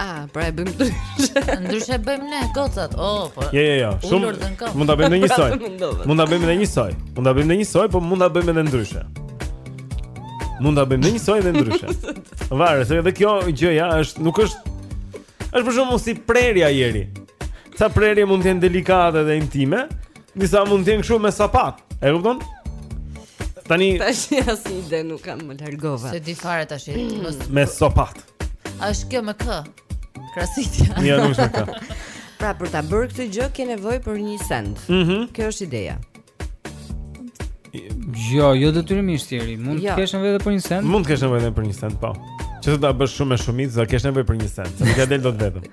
Ah, pra e bëjmë ndryshe. Ndryshe e bëjmë ne gocat. Oh, po. Jo, jo, jo. Shumë. Mund ta bëjmë njësoj. Mund ta bëjmë njësoj. Mund ta bëjmë njësoj, po mund ta bëjmë edhe ndryshe. Mund ta bëjmë njësoj edhe ndryshe. Varet, se edhe kjo gjëja është nuk është është për shkakun si prerja Jeri. Ca prerje mund të jenë delikate dhe intime, disa mund të jenë kështu me sëpatë. E kupton? Tani tash asnjë ide nuk kam më largove. S'e di fare tash, mos me sëpatë. A është kjo me kë? Krasitja. Jo, nuk është me kë. Pra për ta bërë këtë gjë ke nevojë për një send. Mhm. Mm kjo është ideja. Jo, jo detyrimisht Jeri. Mund jo. të kesh nevojë edhe për një send? Mund të kesh nevojë edhe për një send, po. Që të ta bësh shumë me shumicë, do kesh nevojë për një send. Nuk ia del dot vetëm.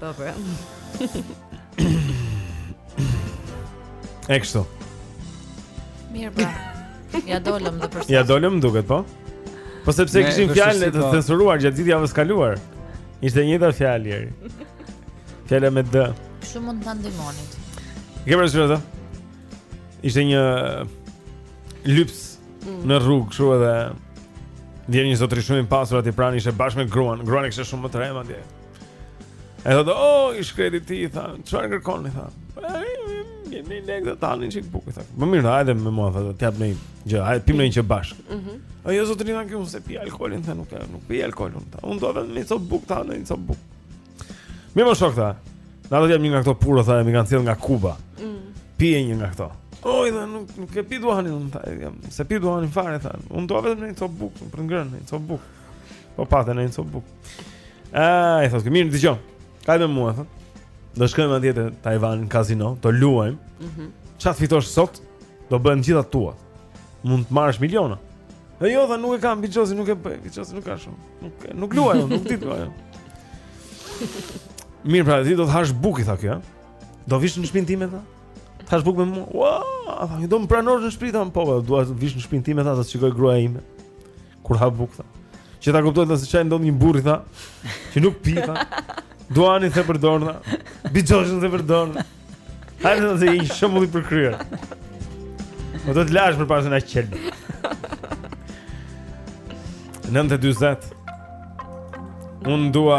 Po pra. E kështu. Mirë pra. Ja dolëm dhe për sot. Ja dolëm duket po. Po sepse kishim fjalë të po. censuruara gjatë gjithë javës së kaluar. Ishte një dhe fjalë e re. Fjala me D. Shumë mund të ndihmoni. Ke parasysh atë? Ishte një lypës mm. në rrugë, kështu edhe vjen një zotëri shumë i pasur aty pranë, ishte bashkë me gruan. Gruan e kishte shumë më të re nga vetja. E thotë, oh, i shkreti ti, tha, çfarë kërkon, tha. Një një lek tha të blej një çikë bukë, tha. Më mirë, tha, hajde me mua, tha, të të jap një gjë, hajde pimë një gjë bashkë. Mm -hmm. A jo, zotëri, tha, jo, s'e pi alkoolin, tha, nuk, nuk e pi alkoolin, tha. Unë dua vetëm një copë bukë, tha, një një copë bukë. Mirë more shok, tha, po do të jap një nga këto puro, tha, m'i kanë sjellë nga Kuba. Mm. Pije një nga këto. O jo, tha, nuk, nuk e pi duhanin, tha, s'e pi duhanin fare, tha. Unë dua vetëm një një copë bukë, për të ngrënë, një copë bukë. Po pra një një copë bukë. Ah, e thotë, mirë, dëgjo. Haj me mua, thotë. Do shkojmë atje te Taiwan Casino, të luajmë. Mhm. Mm Çfarë të fitosh sot? Do bëhen të gjitha të tuat. Mund të marrësh miliona. E jo, tha, nuk e kam bixhozin, nuk e bëj, bixhozin nuk e kam shumë. Nuk nuk luaj, nuk di të luaj. Mirë, pra, ti do të hash bukë, tha ky. Do vish në shpinë time, tha. Të hash bukë me mua. Ua, tha, do më pranosh në shpi, tha, po, po, dua të vish në shpinë time, tha, të shikojë gruaja ime. Kur ha bukë tha. Që ta kuptojë tha se ç'i ndodh një burri tha, që nuk pi tha. Duhanin s'e përdor tha. Bixhozin s'e përdor. Hajde ti je shembulli i përkryer. Po do të lahesh për pak se je qelb. 9:40. Unë dua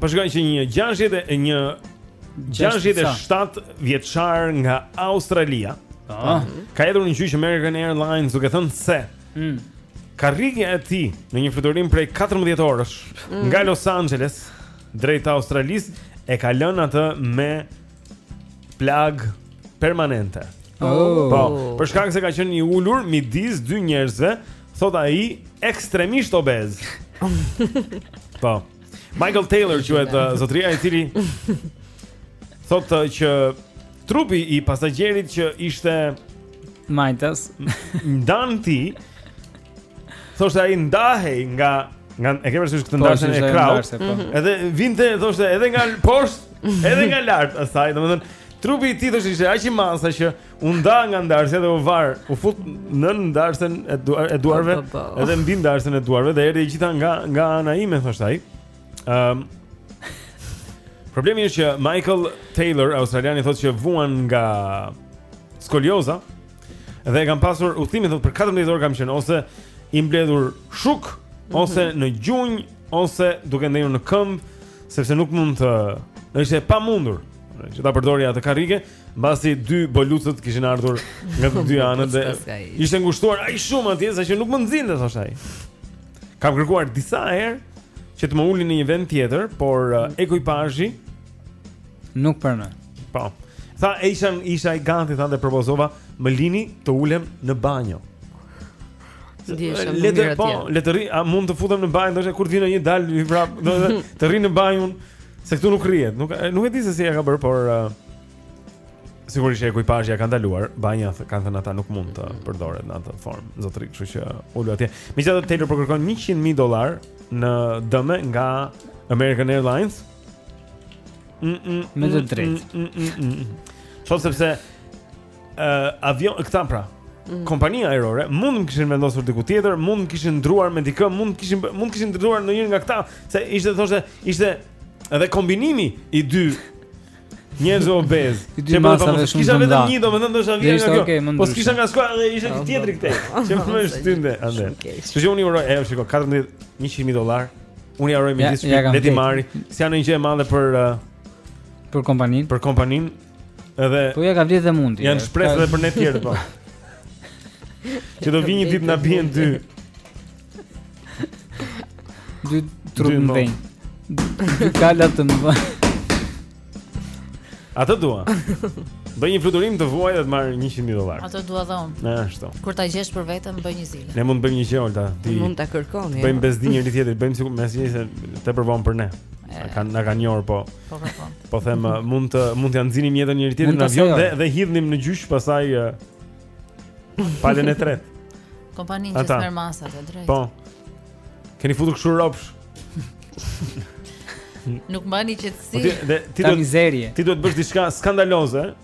Po shikoj që një 61 67 vjeçar nga Australia. Ah. Mhm. Ka hedhur në gjyq American Airlines duke thënë se mm. karrigia e tij në një fluturim prej 14 orësh mm. nga Los Angeles drejt Australisë e ka lënë atë me plagë permanente. Oh. Po, për shkak se ka qenë i ulur midis dy njerëzve, thotë ai ekstremisht obezë. po. Michael Taylor quhet uh, zotëria i cili thotë uh, që trupi i pasagjerit që ishte majtas ndanë tij thoshte ai ndahej nga nga e ke parasysh këtë po, ndarësen e krahut. Po. Mhm. Edhe vinte thoshte edhe nga poshtë, edhe nga lart asaj, domethënë trupi i tij thoshte ishte aq i madh sa që U nda nga ndarësja dhe u var, u fut nën ndarësen e duar e duarve, po, po, po. edhe mbi ndarësen e duarve dhe erdhi e gjitha nga nga ana ime thoshte ai. Ëm um, Problemi është që Michael Taylor, australiani thotë që vuan nga skolioza dhe e kam pasur udhëtimin thotë për 14 orë kam qenë ose i mbledhur shuk mhm. ose në gjunjë ose duke ndenjur në këmbë sepse nuk mund të, ishte e pamundur që ta përdorja atë karrige Mbasi dy bulluçët kishin ardhur nga të dy anët dhe ishte ngushtuar aq shumë atje sa që nuk më nxinte thosh ai. Kam kërkuar disa herë që të më ulin në një vend tjetër, por uh, ekuipazhi nuk pranoi. Po. Tha isha, isha i gati tha dhe propozova, më lini të ulem në banjo. Ndoshta më mirë po, atje. Le të rri, a mund të futem në banjë, ndoshta kur të vijë një dal me vrap, do të të rri në banjë unë, se këtu nuk rrihet. Nuk nuk e di se si ja ka bërë, por uh, sigurisht ekuipazhi ja ka ndaluar. Banja th- kanë thënë ata nuk mund të përdoret në atë formë, zotëri, kështu që ulu atje. Megjithatë Taylor po kërkon 100.000 dollar në dëme nga American Airlines. Mm, mm, Me të mm, drejtë. mm, mm, mm, mm. Sot sepse uh, avioni këta pra. Mm. Kompania ajrore mund ta kishin vendosur diku tjetër, mund të kishin ndruar me dikë, mund të kishin mund të kishin ndruar ndonjërin nga këta, se ishte thoshte, ishte edhe kombinimi i dy njerëzve obezë. Ti po të thosh, kisha vetëm një, domethënë ndoshta vjen nga kjo. Okay, po kisha nga skuadra dhe ishte një tjetër këtej. Që më është tynde, andaj. Kështu që unë uroj, e shikoj 14 100 mijë dollar. Unë uroj me gjithë shpirt, le t'i marri. S'janë një gjë e madhe për uh, për kompaninë, për kompaninë, Edhe Po ja ka vlejt dhe mundi. Janë shpresë edhe për ne të tjerët po. Që do vijë një ditë na bien dy. Dy trup në vend. Dy kala të më. Atë dua. Bëj një fluturim të vuaj dhe të marr 100.000 dollarë. Atë dua dhe unë. Na ashtu. Kur ta gjesh për veten bëj një zile. Ne mund të bëjmë një gjë Olta. Ti mund ta kërkosh. Bëjmë jo? bezdi njëri-tjetrit, bëjmë sikur mezi të përvon për ne. Na kanë na kanë njohur po. Po po. po. Po them mund të mund t'ja nxinim jetën njëri-tjetrit në avion dhe dhe hidhnim në gjyq pastaj palën e tretë. Kompaninë që merr masat e drejtë. Po. Keni futur kështu robsh. Nuk mbani qetësi. Po dhe ti do mizerie. Ti duhet të bësh diçka skandaloze,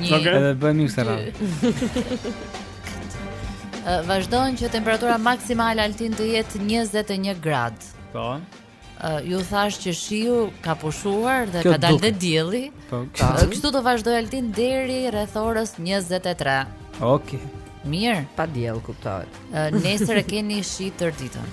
Një, okay. edhe bëjmë një këtë radhë. vazhdojmë që temperatura maksimale Altin të jetë 21 grad. Po. Uh, ju thash që shiu ka pushuar dhe Kjo ka dalë dhe dielli. Po. Kështu do vazhdojë Altin deri rreth orës 23. Okej. Okay. Mirë, pa diell kuptohet. Uh, nesër e keni shi tërë ditën.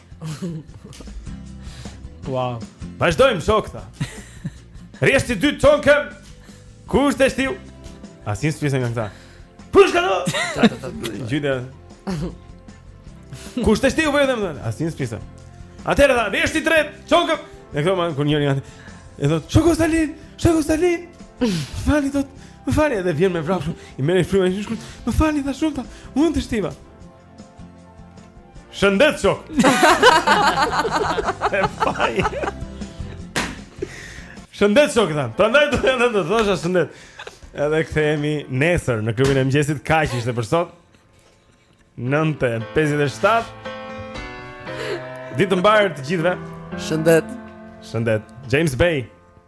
Wow. Vazhdojmë shokë tha. Rreshti i dytë çohuni në këmbë. Kush teshtiu? Asnjë s'pipëtin nga këta. Pushkato. Gjithë. Kush teshtiu prapë thotë? Asnjë s'pipëtin. Atëherë tha, rreshti i tretë, çohuni në këmbë. Në këtë moment kur njëri nga ata. E thotë, "Shoku Stalin, shoku Stalin." Falni thotë, "Më falni edhe vjen me vrap shumë." I merr frymën e shkurt. Më falni tha shumë tha. Unë teshtiva. Shëndet shok. E faj. Shëndet shok tha. Prandaj do të të thosha shëndet. Edhe kthehemi nesër në klubin e mëngjesit kaq ishte për sot. 9:57. Ditë të mbarë të gjithëve. Shëndet. Shëndet. James Bay.